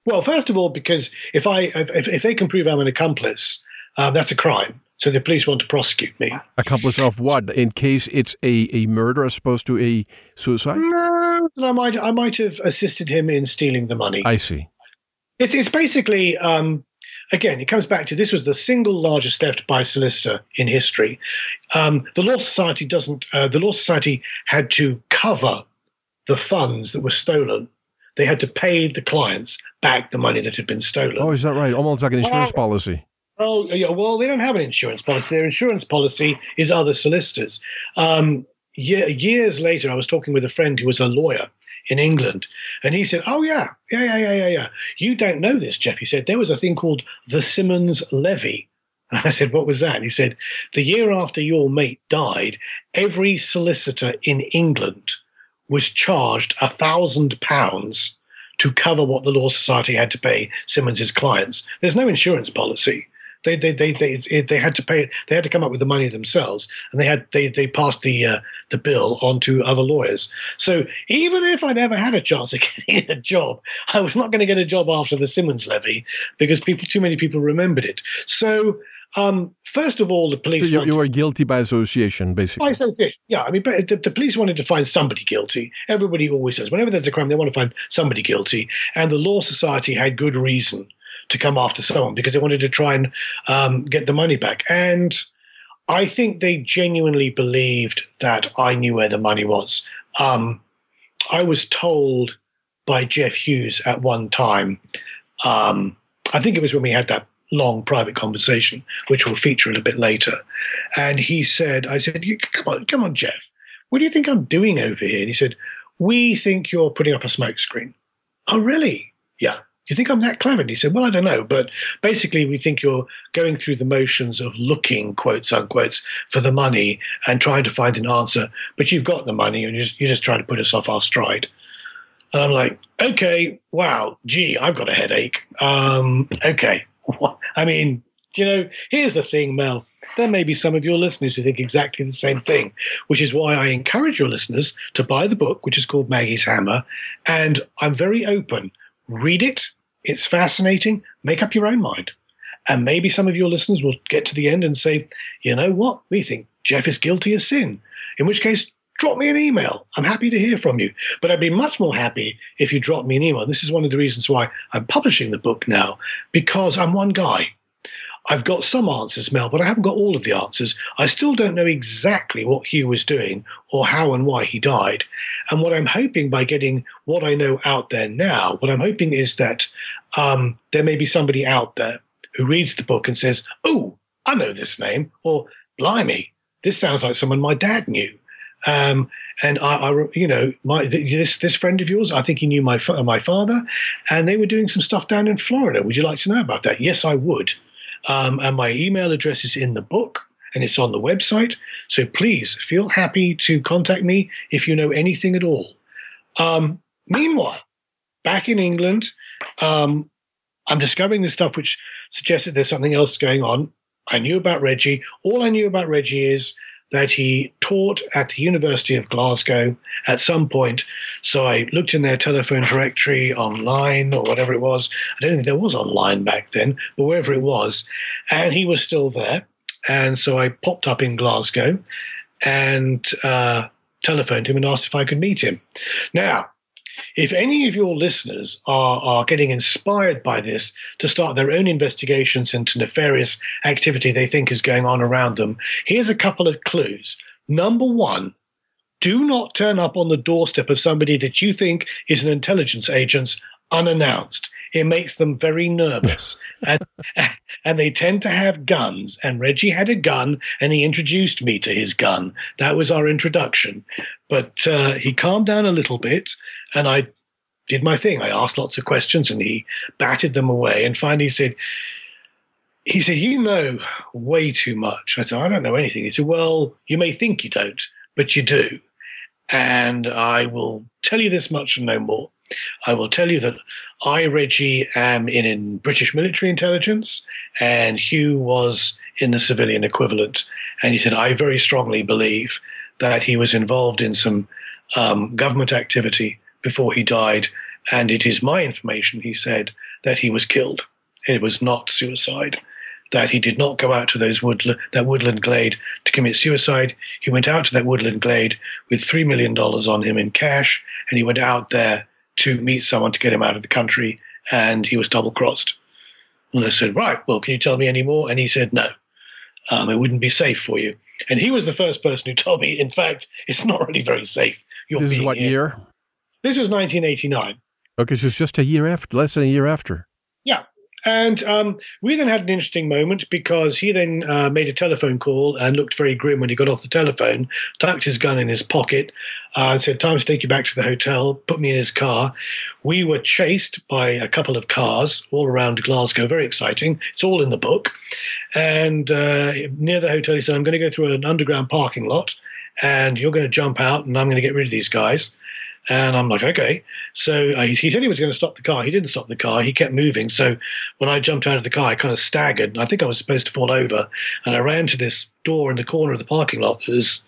Well, first of all, because if I if, if they can prove I'm an accomplice, um, that's a crime. So the police want to prosecute me. A accomplice of what? In case it's a, a murder as opposed to a suicide? No, I might I might have assisted him in stealing the money. I see. It's it's basically um, again it comes back to this was the single largest theft by solicitor in history. Um, the Law Society doesn't. Uh, the Law Society had to cover the funds that were stolen. They had to pay the clients back the money that had been stolen. Oh, is that right? Almost like an insurance policy. Oh, yeah. Well, they don't have an insurance policy. Their insurance policy is other solicitors. Um, year, years later, I was talking with a friend who was a lawyer in England, and he said, "Oh yeah, yeah, yeah, yeah, yeah, yeah. You don't know this, Jeff." He said there was a thing called the Simmonds levy. And I said, "What was that?" he said, "The year after your mate died, every solicitor in England was charged a thousand pounds." To cover what the Law Society had to pay Simmonds's clients. There's no insurance policy they they they they they had to pay they had to come up with the money themselves and they had they they passed the uh, the bill on to other lawyers so even if i never had a chance of getting a job i was not going to get a job after the simmonds levy because people too many people remembered it so um, first of all, the police. So you, you were guilty by association, basically. By association, yeah. I mean, but the, the, police wanted to find somebody guilty. Everybody always says, whenever there's a crime, they want to find somebody guilty. And the Law Society had good reason to come after someone because they wanted to try and um, get the money back. And I think they genuinely believed that I knew where the money was. Um, I was told by Jeff Hughes at one time, um, I think it was when we had that long private conversation, which we'll feature a little bit later. And he said, I said, come on, come on, Jeff, what do you think I'm doing over here? And he said, we think you're putting up a smokescreen. Oh, really? Yeah you think I'm that clever? And he said, Well, I don't know. But basically, we think you're going through the motions of looking, quotes, unquotes, for the money and trying to find an answer. But you've got the money and you're just, you're just trying to put us off our stride. And I'm like, Okay, wow, gee, I've got a headache. Um, okay. I mean, you know, here's the thing, Mel. There may be some of your listeners who think exactly the same thing, which is why I encourage your listeners to buy the book, which is called Maggie's Hammer. And I'm very open read it. It's fascinating. Make up your own mind. And maybe some of your listeners will get to the end and say, you know what? We think Jeff is guilty of sin. In which case, drop me an email. I'm happy to hear from you. But I'd be much more happy if you drop me an email. This is one of the reasons why I'm publishing the book now, because I'm one guy. I've got some answers, Mel, but I haven't got all of the answers. I still don't know exactly what Hugh was doing or how and why he died. And what I'm hoping by getting what I know out there now, what I'm hoping is that um, there may be somebody out there who reads the book and says, Oh, I know this name, or Blimey, this sounds like someone my dad knew. Um, and I, I, you know, my this this friend of yours, I think he knew my my father, and they were doing some stuff down in Florida. Would you like to know about that? Yes, I would. Um, and my email address is in the book and it's on the website. So please feel happy to contact me if you know anything at all. Um, meanwhile, back in England, um, I'm discovering this stuff which suggests that there's something else going on. I knew about Reggie. All I knew about Reggie is that he taught at the University of Glasgow at some point. So I looked in their telephone directory online or whatever it was. I don't think there was online back then, but wherever it was. And he was still there. And so I popped up in Glasgow and uh, telephoned him and asked if I could meet him. Now, if any of your listeners are, are getting inspired by this to start their own investigations into nefarious activity they think is going on around them, here's a couple of clues. Number one, do not turn up on the doorstep of somebody that you think is an intelligence agent unannounced. It makes them very nervous. and, and they tend to have guns. And Reggie had a gun and he introduced me to his gun. That was our introduction. But uh, he calmed down a little bit and I did my thing. I asked lots of questions and he batted them away. And finally he said, he said, You know way too much. I said, I don't know anything. He said, Well, you may think you don't, but you do. And I will tell you this much and no more. I will tell you that I, Reggie, am in, in British military intelligence, and Hugh was in the civilian equivalent. And he said, I very strongly believe that he was involved in some um, government activity before he died. And it is my information, he said, that he was killed. It was not suicide. That he did not go out to those woodland, that woodland glade to commit suicide. He went out to that woodland glade with $3 million on him in cash, and he went out there to meet someone to get him out of the country, and he was double crossed. And I said, Right, well, can you tell me any more? And he said, No, um, it wouldn't be safe for you. And he was the first person who told me, in fact, it's not really very safe. You're this is what here. year? This was 1989. Okay, so it's just a year after, less than a year after. Yeah. And um, we then had an interesting moment because he then uh, made a telephone call and looked very grim when he got off the telephone, tucked his gun in his pocket, uh, and said, Time to take you back to the hotel, put me in his car. We were chased by a couple of cars all around Glasgow, very exciting. It's all in the book. And uh, near the hotel, he said, I'm going to go through an underground parking lot and you're going to jump out and I'm going to get rid of these guys. And I'm like, okay. So uh, he, said he was going to stop the car. He didn't stop the car. He kept moving. So when I jumped out of the car, I kind of staggered. I think I was supposed to fall over. And I ran to this door in the corner of the parking lot that was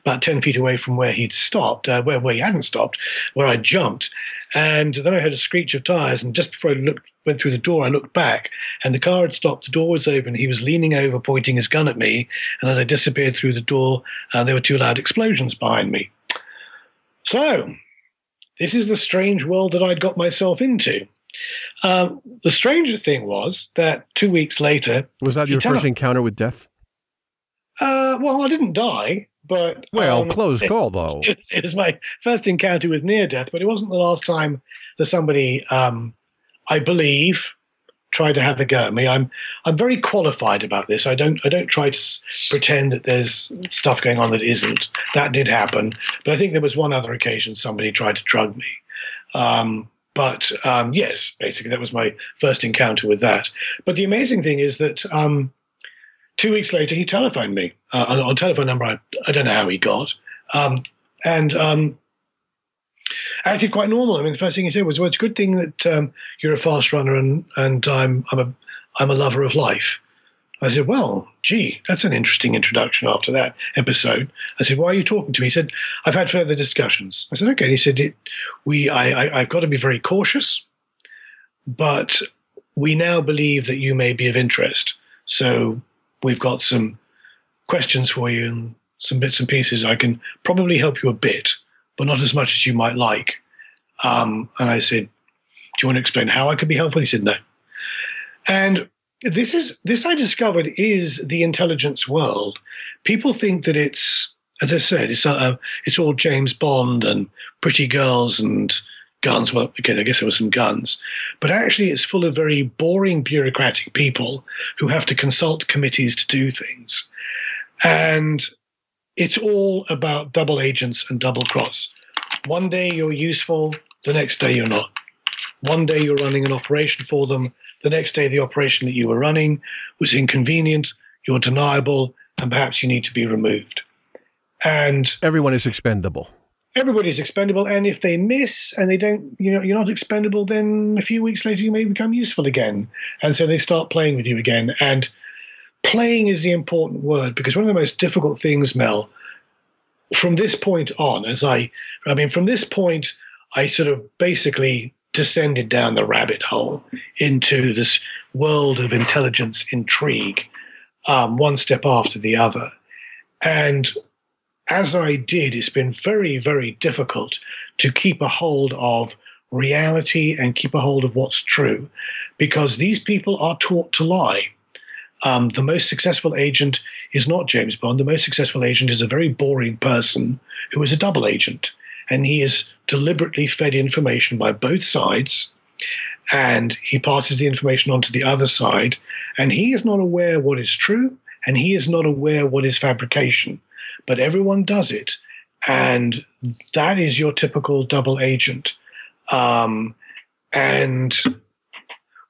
about 10 feet away from where he'd stopped, uh, where, where he hadn't stopped, where I jumped. And then I heard a screech of tires. And just before I looked, went through the door, I looked back and the car had stopped. The door was open. He was leaning over, pointing his gun at me. And as I disappeared through the door, uh, there were two loud explosions behind me. So this is the strange world that I'd got myself into. Um, the stranger thing was that two weeks later. Was that your first encounter with death? Uh, well, I didn't die, but. Well, um, close call, though. It, it, was my first encounter with near death, but it wasn't the last time that somebody, um, I believe, tried to have a go at me. I'm I'm very qualified about this. I don't I don't try to s- pretend that there's stuff going on that isn't. That did happen, but I think there was one other occasion somebody tried to drug me. Um, but um, yes, basically that was my first encounter with that. But the amazing thing is that um, two weeks later he telephoned me uh, on a telephone number I, I don't know how he got, um, and acted quite normal. I mean, the first thing he said was, "Well, it's a good thing that um, you're a fast runner and and I'm I'm a I'm a lover of life." I said, "Well, gee, that's an interesting introduction." After that episode, I said, "Why are you talking to me?" He said, "I've had further discussions." I said, "Okay." He said, "We I, I I've got to be very cautious, but we now believe that you may be of interest, so we've got some." questions for you and some bits and pieces. I can probably help you a bit, but not as much as you might like. Um, and I said, Do you want to explain how I could be helpful? He said, No. And this is this I discovered is the intelligence world. People think that it's, as I said, it's uh, it's all James Bond and pretty girls and guns. Well, again, I guess there were some guns, but actually, it's full of very boring bureaucratic people who have to consult committees to do things, and it's all about double agents and double cross. One day you're useful, the next day you're not. One day you're running an operation for them, the next day the operation that you were running was inconvenient, you're deniable, and perhaps you need to be removed. And everyone is expendable. Everybody's expendable, and if they miss and they don't, you know, you're not expendable, then a few weeks later you may become useful again, and so they start playing with you again. And playing is the important word because one of the most difficult things, Mel, from this point on, as I, I mean, from this point, I sort of basically descended down the rabbit hole into this world of intelligence intrigue, um, one step after the other. And as I did, it's been very, very difficult to keep a hold of reality and keep a hold of what's true because these people are taught to lie. Um, the most successful agent is not James Bond. The most successful agent is a very boring person who is a double agent. And he is deliberately fed information by both sides. And he passes the information on to the other side. And he is not aware what is true. And he is not aware what is fabrication. But everyone does it. And that is your typical double agent. Um, and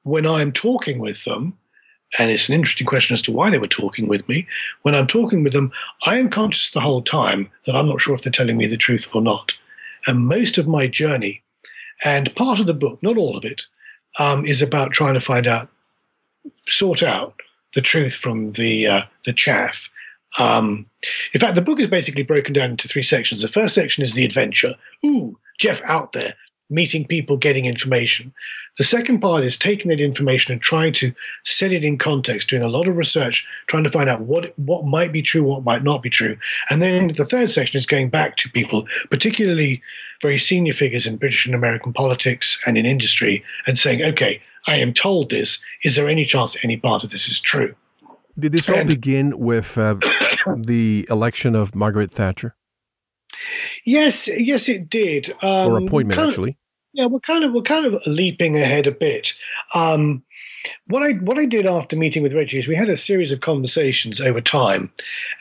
when I'm talking with them, and it's an interesting question as to why they were talking with me. When I'm talking with them, I am conscious the whole time that I'm not sure if they're telling me the truth or not. And most of my journey, and part of the book, not all of it, um, is about trying to find out, sort out the truth from the uh, the chaff. Um, in fact, the book is basically broken down into three sections. The first section is the adventure. Ooh, Jeff out there meeting people, getting information. The second part is taking that information and trying to set it in context, doing a lot of research, trying to find out what what might be true, what might not be true. And then the third section is going back to people, particularly very senior figures in British and American politics and in industry, and saying, okay, I am told this. Is there any chance any part of this is true? Did this all begin with uh, the election of Margaret Thatcher? Yes, yes, it did. Um, or appointment, kind of, actually. Yeah, we're kind of we're kind of leaping ahead a bit. Um, what I what I did after meeting with Reggie is we had a series of conversations over time,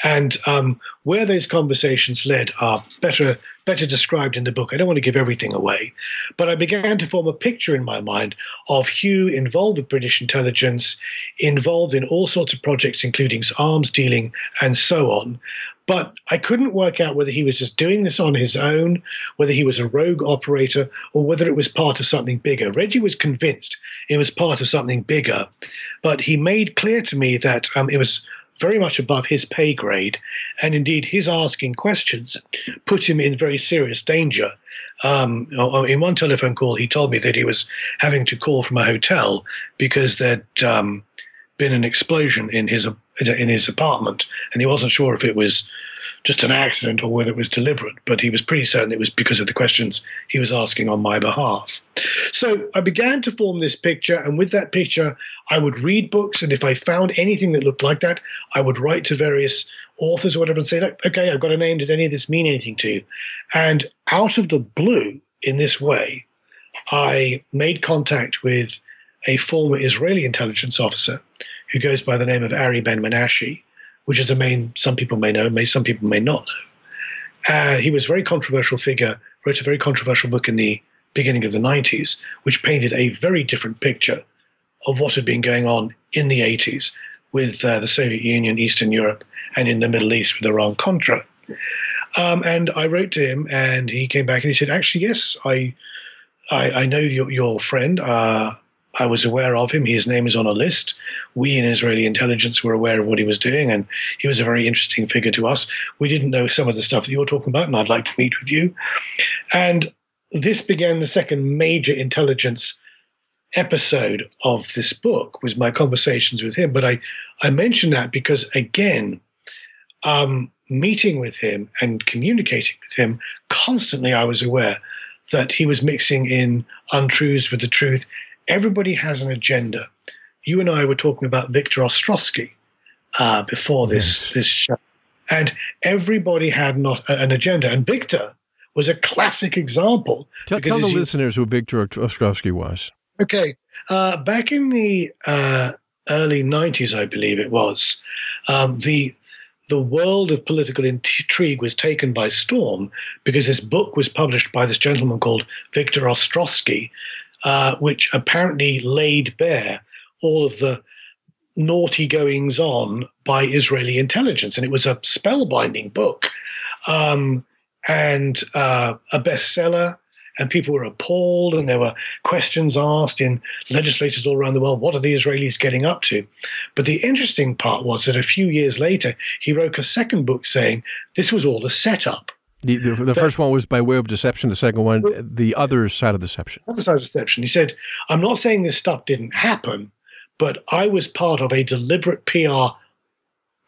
and um, where those conversations led are better better described in the book. I don't want to give everything away, but I began to form a picture in my mind of Hugh involved with British intelligence, involved in all sorts of projects, including arms dealing and so on, but I couldn't work out whether he was just doing this on his own, whether he was a rogue operator, or whether it was part of something bigger. Reggie was convinced it was part of something bigger, but he made clear to me that um, it was very much above his pay grade, and indeed his asking questions put him in very serious danger. Um, in one telephone call, he told me that he was having to call from a hotel because there'd um, been an explosion in his in his apartment, and he wasn't sure if it was just an accident or whether it was deliberate, but he was pretty certain it was because of the questions he was asking on my behalf. So I began to form this picture, and with that picture, I would read books, and if I found anything that looked like that, I would write to various authors or whatever and say, okay, I've got a name. Does any of this mean anything to you? And out of the blue, in this way, I made contact with a former Israeli intelligence officer who goes by the name of Ari Ben Menashe, which is a name some people may know, may some people may not know. Uh, he was a very controversial figure, wrote a very controversial book in the beginning of the 90s, which painted a very different picture of what had been going on in the 80s with uh, the Soviet Union, Eastern Europe, and in the Middle East with Iran Contra. Um, and I wrote to him, and he came back and he said, "Actually, yes, I, I, I know your, your friend. Uh, I was aware of him. His name is on a list. We in Israeli intelligence were aware of what he was doing, and he was a very interesting figure to us. We didn't know some of the stuff that you're talking about, and I'd like to meet with you. And this began the second major intelligence episode of this book was my conversations with him. But I, I mention that because again, um, meeting with him and communicating with him constantly, I was aware that he was mixing in untruths with the truth everybody has an agenda. You and I were talking about Victor Ostrovsky uh, before this yes. this show, and everybody had not an agenda. And Victor was a classic example. Tell, tell the you, listeners who Victor Ostrovsky was. Okay, uh, back in the uh, early '90s, I believe it was, um, the the world of political intrigue was taken by storm because this book was published by this gentleman called Victor Ostrovsky, uh, which apparently laid bare all of the naughty goings on by Israeli intelligence. And it was a spellbinding book um, and uh, a bestseller. And people were appalled, and there were questions asked in legislators all around the world what are the Israelis getting up to? But the interesting part was that a few years later, he wrote a second book saying this was all a setup. The, the, the first one was by way of deception. The second one, the other side of deception. Other side of deception. He said, "I'm not saying this stuff didn't happen, but I was part of a deliberate PR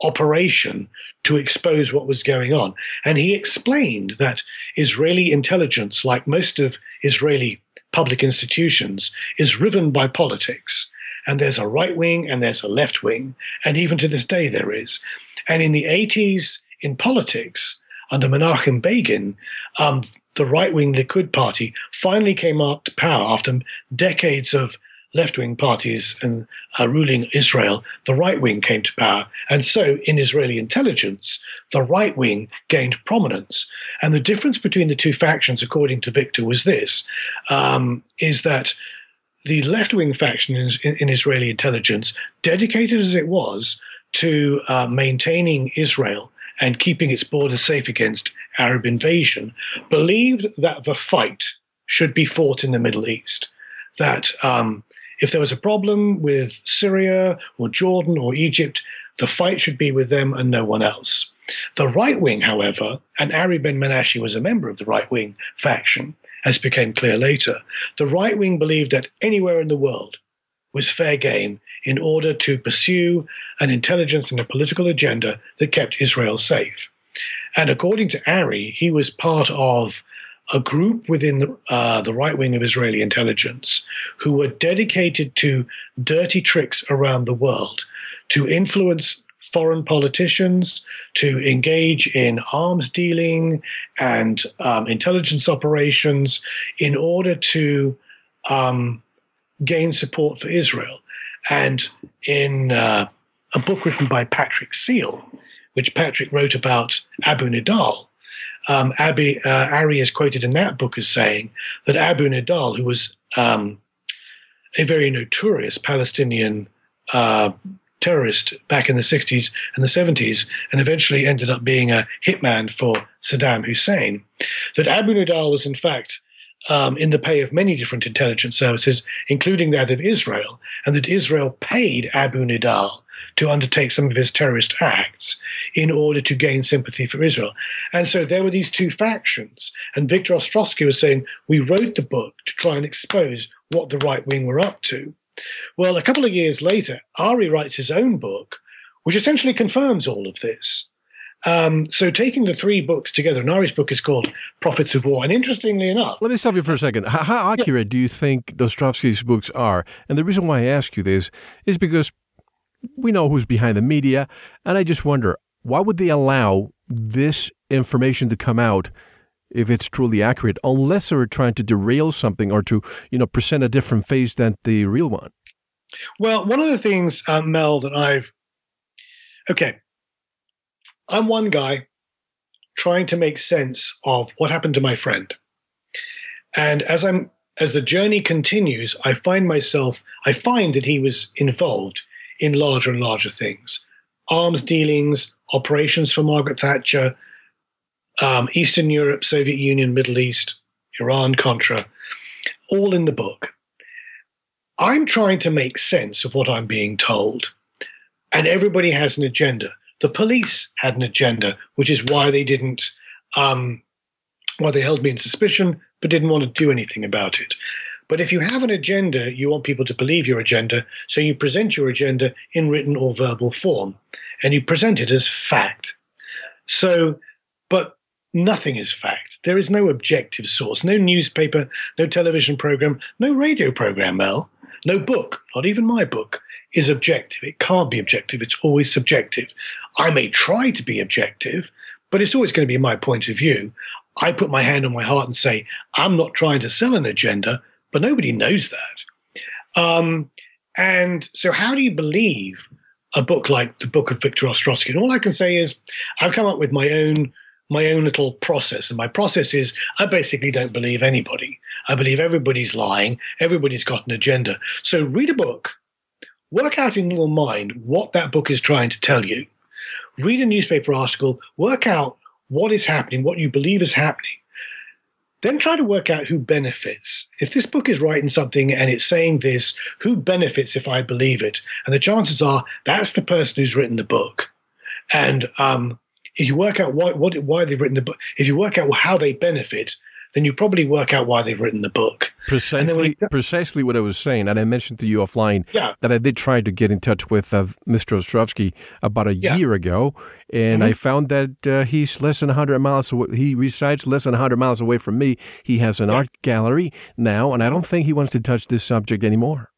operation to expose what was going on." And he explained that Israeli intelligence, like most of Israeli public institutions, is driven by politics. And there's a right wing and there's a left wing, and even to this day there is. And in the 80s, in politics, under Menachem Begin, um, the right wing Likud party finally came up to power after decades of left wing parties and uh, ruling Israel. The right wing came to power. And so in Israeli intelligence, the right wing gained prominence. And the difference between the two factions, according to Victor, was this um, is that the left wing faction in, in, Israeli intelligence, dedicated as it was to uh, maintaining Israel and keeping its borders safe against Arab invasion, believed that the fight should be fought in the Middle East. That um, if there was a problem with Syria or Jordan or Egypt, The fight should be with them and no one else. The right wing, however, and Ari Ben Menashe was a member of the right wing faction, as became clear later, the right wing believed that anywhere in the world was fair game in order to pursue an intelligence and a political agenda that kept Israel safe. And according to Ari, he was part of a group within the, uh, the right wing of Israeli intelligence who were dedicated to dirty tricks around the world to influence foreign politicians, to engage in arms dealing and um, intelligence operations in order to um, gain support for Israel. And in uh, a book written by Patrick Seale, which Patrick wrote about Abu Nidal, um, Abi, uh, Ari is quoted in that book as saying that Abu Nidal, who was um, a very notorious Palestinian uh, terrorist back in the 60s and the 70s, and eventually ended up being a hitman for Saddam Hussein, that Abu Nidal was in fact um, in the pay of many different intelligence services, including that of Israel, and that Israel paid Abu Nidal to undertake some of his terrorist acts in order to gain sympathy for Israel. And so there were these two factions. And Victor Ostrovsky was saying, We wrote the book to try and expose what the right wing were up to. Well, a couple of years later, Ari writes his own book, which essentially confirms all of this. Um, so taking the three books together, and Ari's book is called Profits of War. And interestingly enough, let me stop you for a second. How, how accurate yes. do you think Ostrovsky's books are? And the reason why I ask you this is because we know who's behind the media, and I just wonder why would they allow this information to come out if it's truly accurate, unless they're trying to derail something or to you know present a different face than the real one. Well, one of the things, uh, Mel, that I've okay, I'm one guy trying to make sense of what happened to my friend, and as I'm as the journey continues, I find myself I find that he was involved in larger and larger things, arms dealings, operations for Margaret Thatcher um, Eastern Europe, Soviet Union, Middle East, Iran, Contra, all in the book. I'm trying to make sense of what I'm being told, and everybody has an agenda. The police had an agenda, which is why they didn't, um, why they held me in suspicion, but didn't want to do anything about it. But if you have an agenda, you want people to believe your agenda, so you present your agenda in written or verbal form, and you present it as fact. So, but Nothing is fact. There is no objective source, no newspaper, no television program, no radio program, Mel, no book, not even my book, is objective. It can't be objective. It's always subjective. I may try to be objective, but it's always going to be my point of view. I put my hand on my heart and say, I'm not trying to sell an agenda, but nobody knows that. Um, and so, how do you believe a book like the book of Victor Ostrovsky? And all I can say is, I've come up with my own my own little process. And my process is I basically don't believe anybody. I believe everybody's lying, everybody's got an agenda. So read a book, work out in your mind what that book is trying to tell you. Read a newspaper article, work out what is happening, what you believe is happening. Then try to work out who benefits. If this book is writing something and it's saying this, who benefits if I believe it? And the chances are that's the person who's written the book. And um, if you work out why, what, why they've written the book, if you work out how they benefit, then you probably work out why they've written the book. Precisely, precisely what I was saying, and I mentioned to you offline yeah. that I did try to get in touch with uh, Mr. Ostrovsky about a yeah. year ago, and mm-hmm. I found that uh, he's less than 100 miles away. He resides less than 100 miles away from me. He has an yeah. art gallery now, and I don't think he wants to touch this subject anymore.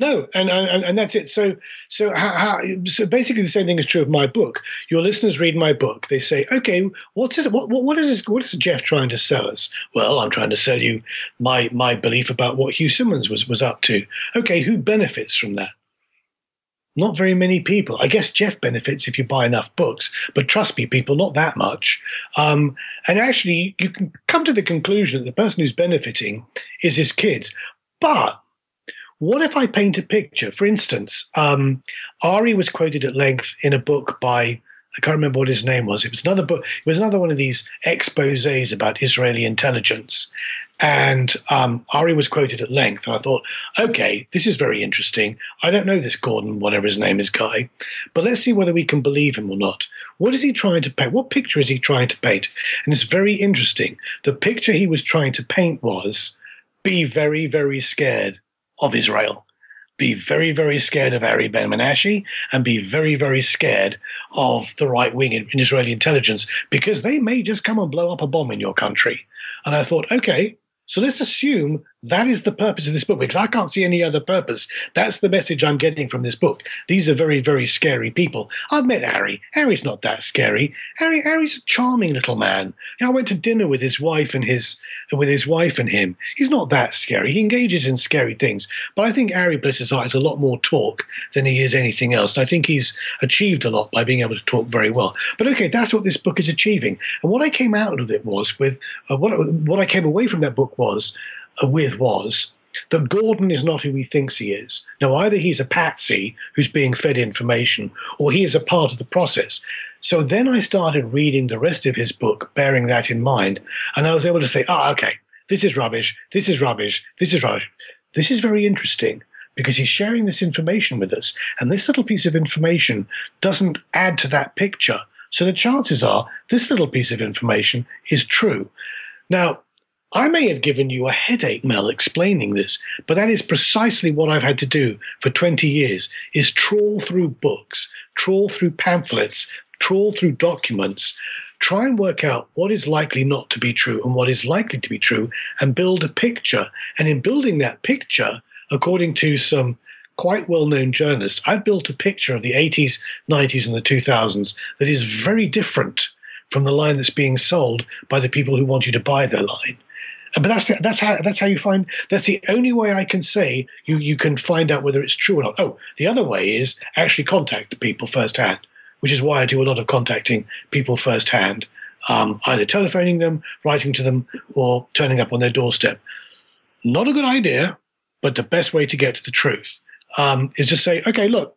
No, and, and and that's it. So so how, how, so basically the same thing is true of my book. Your listeners read my book. They say, okay, what is what what is this, what is Jeff trying to sell us? Well, I'm trying to sell you my my belief about what Hugh Simmonds was was up to. Okay, who benefits from that? Not very many people. I guess Jeff benefits if you buy enough books, but trust me, people, not that much. Um, and actually, you can come to the conclusion that the person who's benefiting is his kids. But what if I paint a picture? For instance, um, Ari was quoted at length in a book by I can't remember what his name was. It was another book. It was another one of these exposés about Israeli intelligence, And um, Ari was quoted at length, and I thought, okay, this is very interesting. I don't know this Gordon, whatever his name is, guy, but let's see whether we can believe him or not. What is he trying to paint? What picture is he trying to paint? And it's very interesting. The picture he was trying to paint was be very, very scared of Israel. Be very, very scared of Ari Ben Menashe and be very, very scared of the right wing in, in Israeli intelligence because they may just come and blow up a bomb in your country. And I thought, okay, so let's assume that is the purpose of this book because I can't see any other purpose. That's the message I'm getting from this book. These are very, very scary people. I've met Harry. Harry's not that scary. Harry, Harry's a charming little man. I went to dinner with his wife and his with his wife and him. He's not that scary. He engages in scary things. But I think Harry bless his heart, is a lot more talk than he is anything else. And I think he's achieved a lot by being able to talk very well. But okay, that's what this book is achieving. And what I came out of it was with uh, what what I came away from that book was with was that Gordon is not who he thinks he is. Now, either he's a patsy who's being fed information, or he is a part of the process. So then I started reading the rest of his book, bearing that in mind, and I was able to say, ah, oh, okay, this is rubbish, this is rubbish, this is rubbish. This is very interesting because he's sharing this information with us, and this little piece of information doesn't add to that picture. So the chances are this little piece of information is true. Now, I may have given you a headache, Mel, explaining this, but that is precisely what I've had to do for 20 years is trawl through books, trawl through pamphlets, trawl through documents, try and work out what is likely not to be true and what is likely to be true and build a picture. And in building that picture, according to some quite well-known journalists, I've built a picture of the 80s, 90s and the 2000s that is very different from the line that's being sold by the people who want you to buy their line. But that's that's how that's how you find. That's the only way I can say you you can find out whether it's true or not. Oh, the other way is actually contact the people firsthand, which is why I do a lot of contacting people firsthand, um, either telephoning them, writing to them, or turning up on their doorstep. Not a good idea, but the best way to get to the truth um, is to say, okay, look,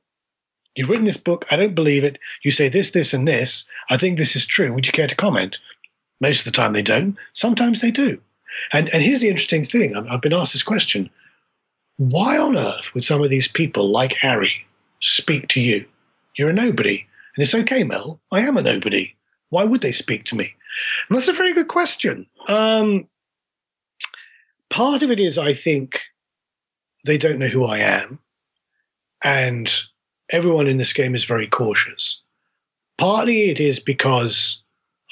you've written this book. I don't believe it. You say this, this, and this. I think this is true. Would you care to comment? Most of the time they don't. Sometimes they do. And, and here's the interesting thing I've been asked this question why on earth would some of these people like Ari speak to you? You're a nobody. And it's okay, Mel. I am a nobody. Why would they speak to me? And that's a very good question. Um, part of it is, I think, they don't know who I am. And everyone in this game is very cautious. Partly it is because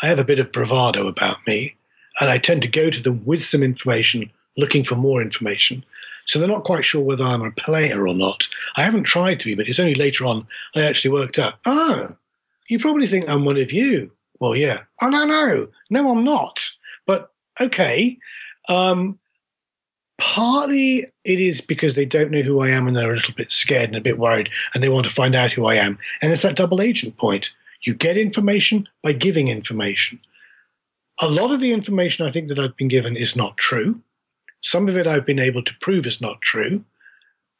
I have a bit of bravado about me and I tend to go to them with some information, looking for more information. So they're not quite sure whether I'm a player or not. I haven't tried to be, but it's only later on I actually worked out. Oh, you probably think I'm one of you. Well, yeah. Oh no, no, no, I'm not. But okay. Um, partly it is because they don't know who I am and they're a little bit scared and a bit worried and they want to find out who I am. And it's that double agent point. You get information by giving information a lot of the information I think that I've been given is not true. Some of it I've been able to prove is not true.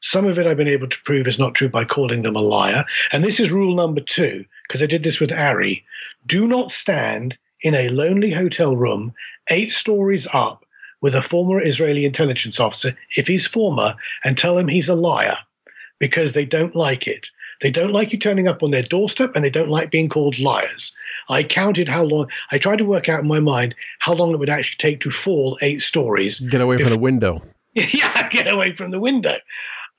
Some of it I've been able to prove is not true by calling them a liar. And this is rule number two, because I did this with Ari. Do not stand in a lonely hotel room, eight stories up, with a former Israeli intelligence officer, if he's former, and tell him he's a liar because they don't like it. They don't like you turning up on their doorstep and they don't like being called liars. I counted how long, I tried to work out in my mind how long it would actually take to fall eight stories. Get away from the window. Yeah, get away from the window.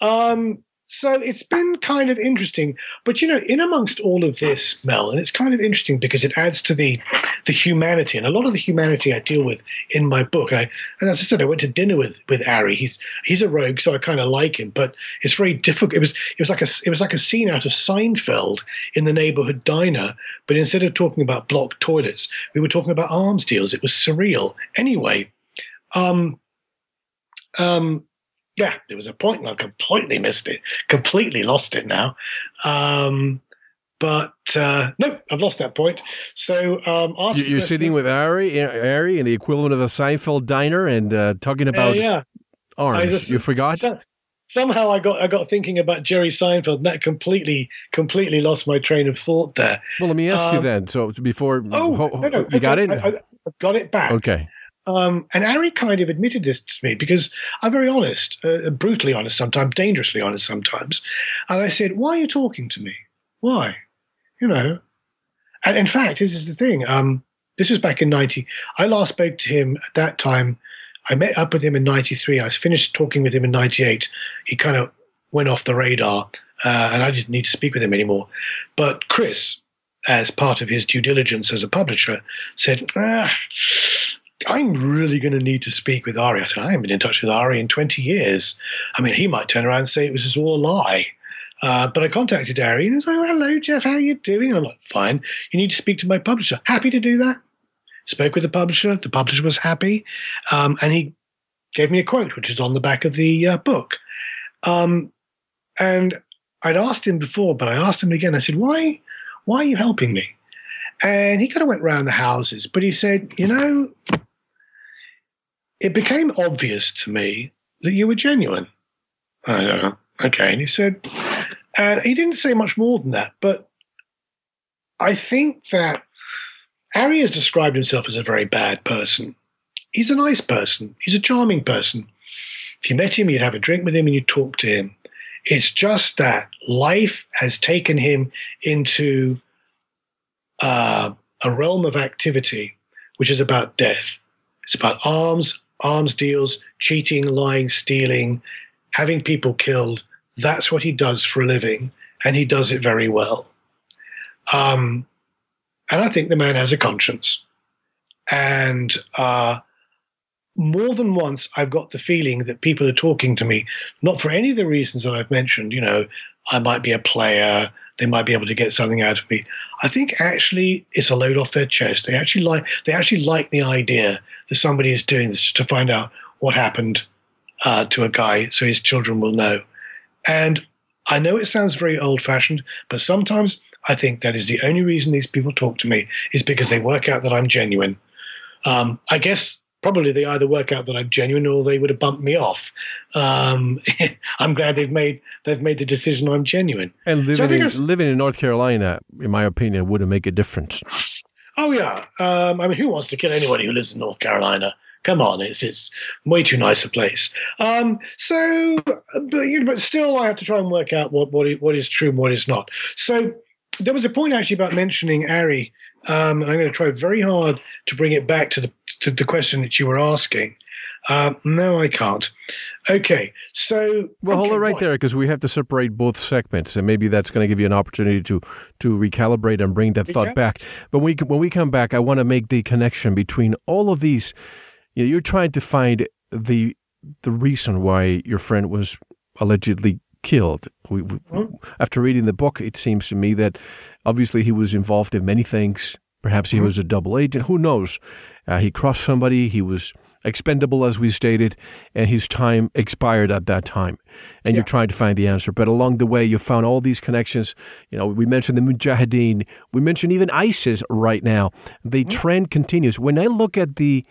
Um, so it's been kind of interesting. But you know, in amongst all of this, Mel, and it's kind of interesting because it adds to the the humanity and a lot of the humanity I deal with in my book. I and as I said, I went to dinner with with Ari. He's he's a rogue, so I kind of like him, but it's very difficult. It was it was like a it was like a scene out of Seinfeld in the neighborhood diner, but instead of talking about block toilets, we were talking about arms deals. It was surreal. Anyway, um, um, yeah, there was a point and I completely missed it, completely lost it now. Um, but uh, no, I've lost that point. So um, you're sitting with Ari, Ari, in the equivalent of a Seinfeld diner, and uh, talking about uh, yeah. arms. Just, you forgot. So, somehow I got I got thinking about Jerry Seinfeld, and that completely completely lost my train of thought there. Well, let me ask um, you then. So before, oh, ho, ho, no, no, you got it. I, I, got it back. Okay. Um, and Ari kind of admitted this to me because I'm very honest, uh, brutally honest sometimes, dangerously honest sometimes. And I said, Why are you talking to me? Why? You know. And in fact, this is the thing. Um, this was back in 90. I last spoke to him at that time. I met up with him in 93. I finished talking with him in 98. He kind of went off the radar uh, and I didn't need to speak with him anymore. But Kris, as part of his due diligence as a publisher, said, ah, I'm really going to need to speak with Ari. I said, I haven't been in touch with Ari in 20 years. I mean, he might turn around and say it was just all a lie. Uh, but I contacted Ari and he was like, hello, Jeff, how are you doing? I'm like, fine. You need to speak to my publisher. Happy to do that. Spoke with the publisher. The publisher was happy. Um, and he gave me a quote, which is on the back of the uh, book. Um, and I'd asked him before, but I asked him again. I said, why, why are you helping me? And he kind of went around the houses, but he said, you know, it became obvious to me that you were genuine. I know. Okay. And he said, and he didn't say much more than that, but I think that Ari has described himself as a very bad person. He's a nice person. He's a charming person. If you met him, you'd have a drink with him and you'd talk to him. It's just that life has taken him into uh, a realm of activity which is about death. It's about arms, arms deals, cheating, lying, stealing, having people killed. That's what he does for a living, and he does it very well. Um, and I think the man has a conscience. And uh, more than once, I've got the feeling that people are talking to me, not for any of the reasons that I've mentioned. You know, I might be a player, they might be able to get something out of me. I think actually it's a load off their chest. They actually like they actually like the idea that somebody is doing this to find out what happened uh, to a guy, so his children will know. And I know it sounds very old fashioned, but sometimes I think that is the only reason these people talk to me is because they work out that I'm genuine. Um, I guess probably they either work out that I'm genuine or they would have bumped me off. Um, I'm glad they've made they've made the decision I'm genuine. And living so in, living in North Carolina, in my opinion, wouldn't make a difference. Oh yeah, um, I mean, who wants to kill anybody who lives in North Carolina? Come on, it's it's way too nice a place. Um, so, but, you know, but still, I have to try and work out what what is, what is true and what is not. So there was a point actually about mentioning Ari. Um, I'm going to try very hard to bring it back to the to the question that you were asking. Uh, no, I can't. Okay, so well, okay, hold it right there because we have to separate both segments, and maybe that's going to give you an opportunity to to recalibrate and bring that thought back. But when we when we come back, I want to make the connection between all of these. You know, you're trying to find the the reason why your friend was allegedly killed. We, we. After reading the book, it seems to me that obviously he was involved in many things. Perhaps he mm-hmm. was a double agent. Who knows? Uh, he crossed somebody. He was expendable, as we stated, and his time expired at that time. And yeah. you're trying to find the answer. But along the way, you found all these connections. You know, we mentioned the Mujahideen. We mentioned even ISIS right now. The mm-hmm. trend continues. When I look at the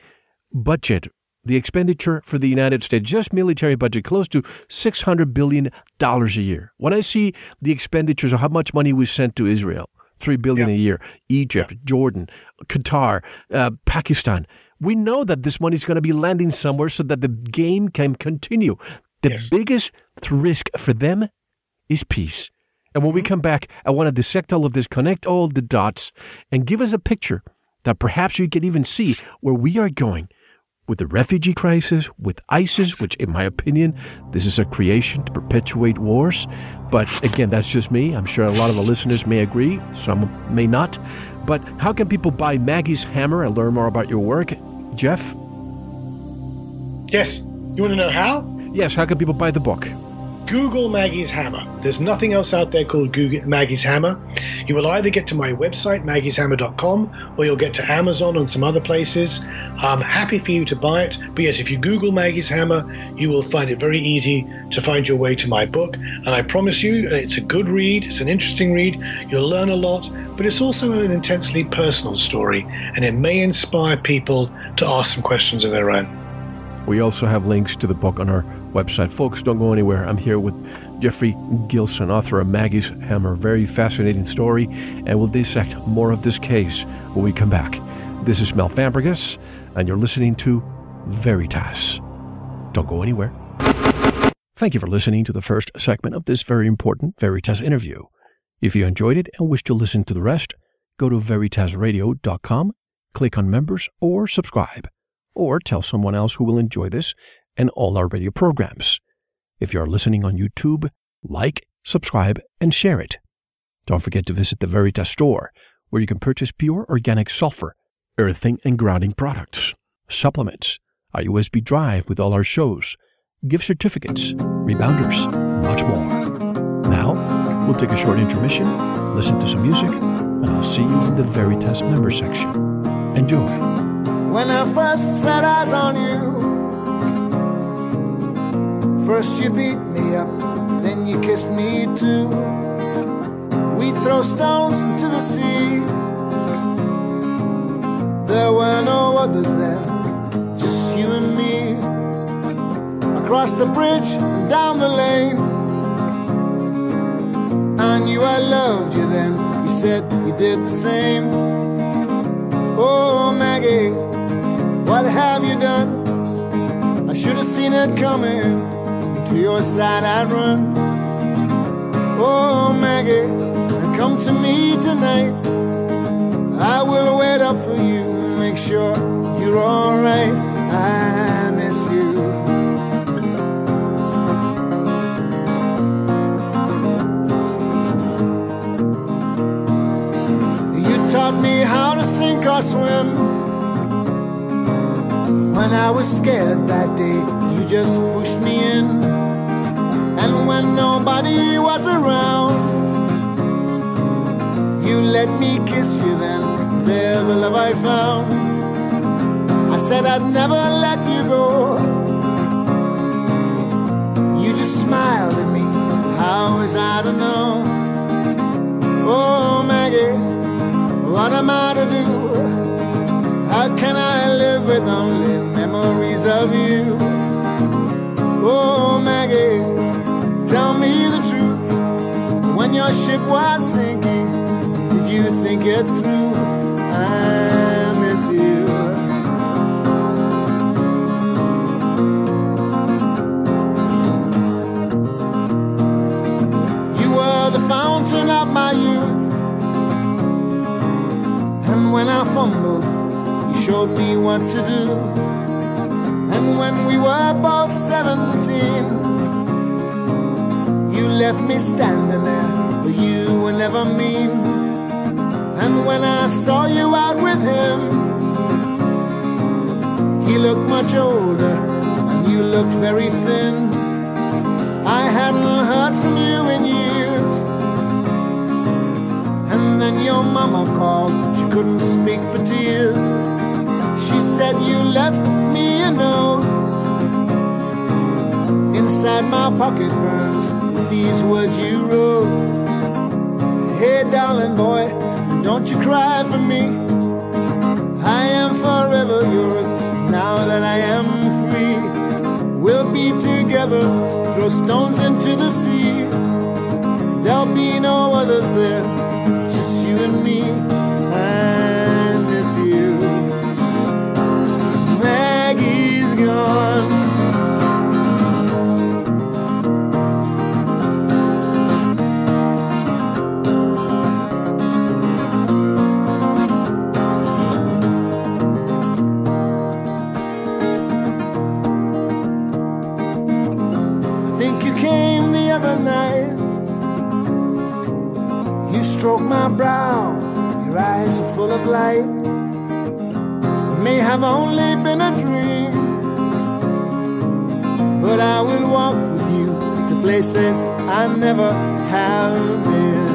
budget the expenditure for the United States, just military budget, close to $600 billion a year. When I see the expenditures of how much money we sent to Israel, $3 billion yeah. a year, Egypt, yeah. Jordan, Qatar, uh, Pakistan, we know that this money is going to be landing somewhere so that the game can continue. The yes. biggest risk for them is peace. And when we mm-hmm. come back, I want to dissect all of this, connect all the dots, and give us a picture that perhaps you can even see where we are going with the refugee crisis, with ISIS, which, in my opinion, this is a creation to perpetuate wars. But again, that's just me. I'm sure a lot of the listeners may agree, some may not. But how can people buy Maggie's Hammer and learn more about your work? Jeff? Yes. You want to know how? Yes, how can people buy the book? Google Maggie's Hammer. There's nothing else out there called Google Maggie's Hammer. You will either get to my website, maggieshammer.com, or you'll get to Amazon and some other places. I'm happy for you to buy it. But yes, if you Google Maggie's Hammer, you will find it very easy to find your way to my book. And I promise you, uh, it's a good read, it's an interesting read. You'll learn a lot, but it's also an intensely personal story, and it may inspire people to ask some questions of their own. We also have links to the book on our website. Folks, don't go anywhere. I'm here with Jeffrey Gilson, author of Maggie's Hammer. Very fascinating story, and we'll dissect more of this case when we come back. This is Mel Fabregas. and you're listening to Veritas. Don't go anywhere. Thank you for listening to the first segment of this very important Veritas interview. If you enjoyed it and wish to listen to the rest, go to veritasradio.com, click on members, or subscribe, or tell someone else who will enjoy this and all our radio programs. If you are listening on YouTube, like, subscribe, and share it. Don't forget to visit the Veritas store, where you can purchase pure organic sulfur, earthing and grounding products, supplements, a USB drive with all our shows, gift certificates, rebounders, much more. Now, we'll take a short intermission, listen to some music, and I'll see you in the Veritas member section. Enjoy. When I first set eyes on you, first you beat me up, then you kissed me too. We'd throw stones into the sea. There were no others there, just you and me. Across the bridge and down the lane. I knew I loved you then. You said you did the same. Oh, Maggie, what have you done? I should have seen it coming. To your side I'd run. Oh, Maggie, come to me tonight. I will wait up for you, make sure you're alright. I miss you. You taught me how to sink or swim. When I was scared that day, you just pushed me in. When nobody was around, you let me kiss you then. There, the love I found. I said I'd never let you go. You just smiled at me. How was I to know? Oh, Maggie, what am I to do? How can I live with only memories of you? Oh, Maggie, tell me the truth. When your ship was sinking, did you think it through? I miss you. You were the fountain of my youth. And when I fumbled, you showed me what to do. And when we were both 17, you left me standing there, but you were never mean. And when I saw you out with him, he looked much older, and you looked very thin. I hadn't heard from you in years. And then your mama called, she couldn't speak for tears. She said you left me a note. Inside my pocket burns these words you wrote. Hey, darling boy, don't you cry for me. I am forever yours now that I am free. We'll be together, throw stones into the sea. There'll be no others there, just you and me. I miss you. Maggie's gone. You stroked my brow, your eyes are full of light. It may have only been a dream, but I will walk with you to places I never have been.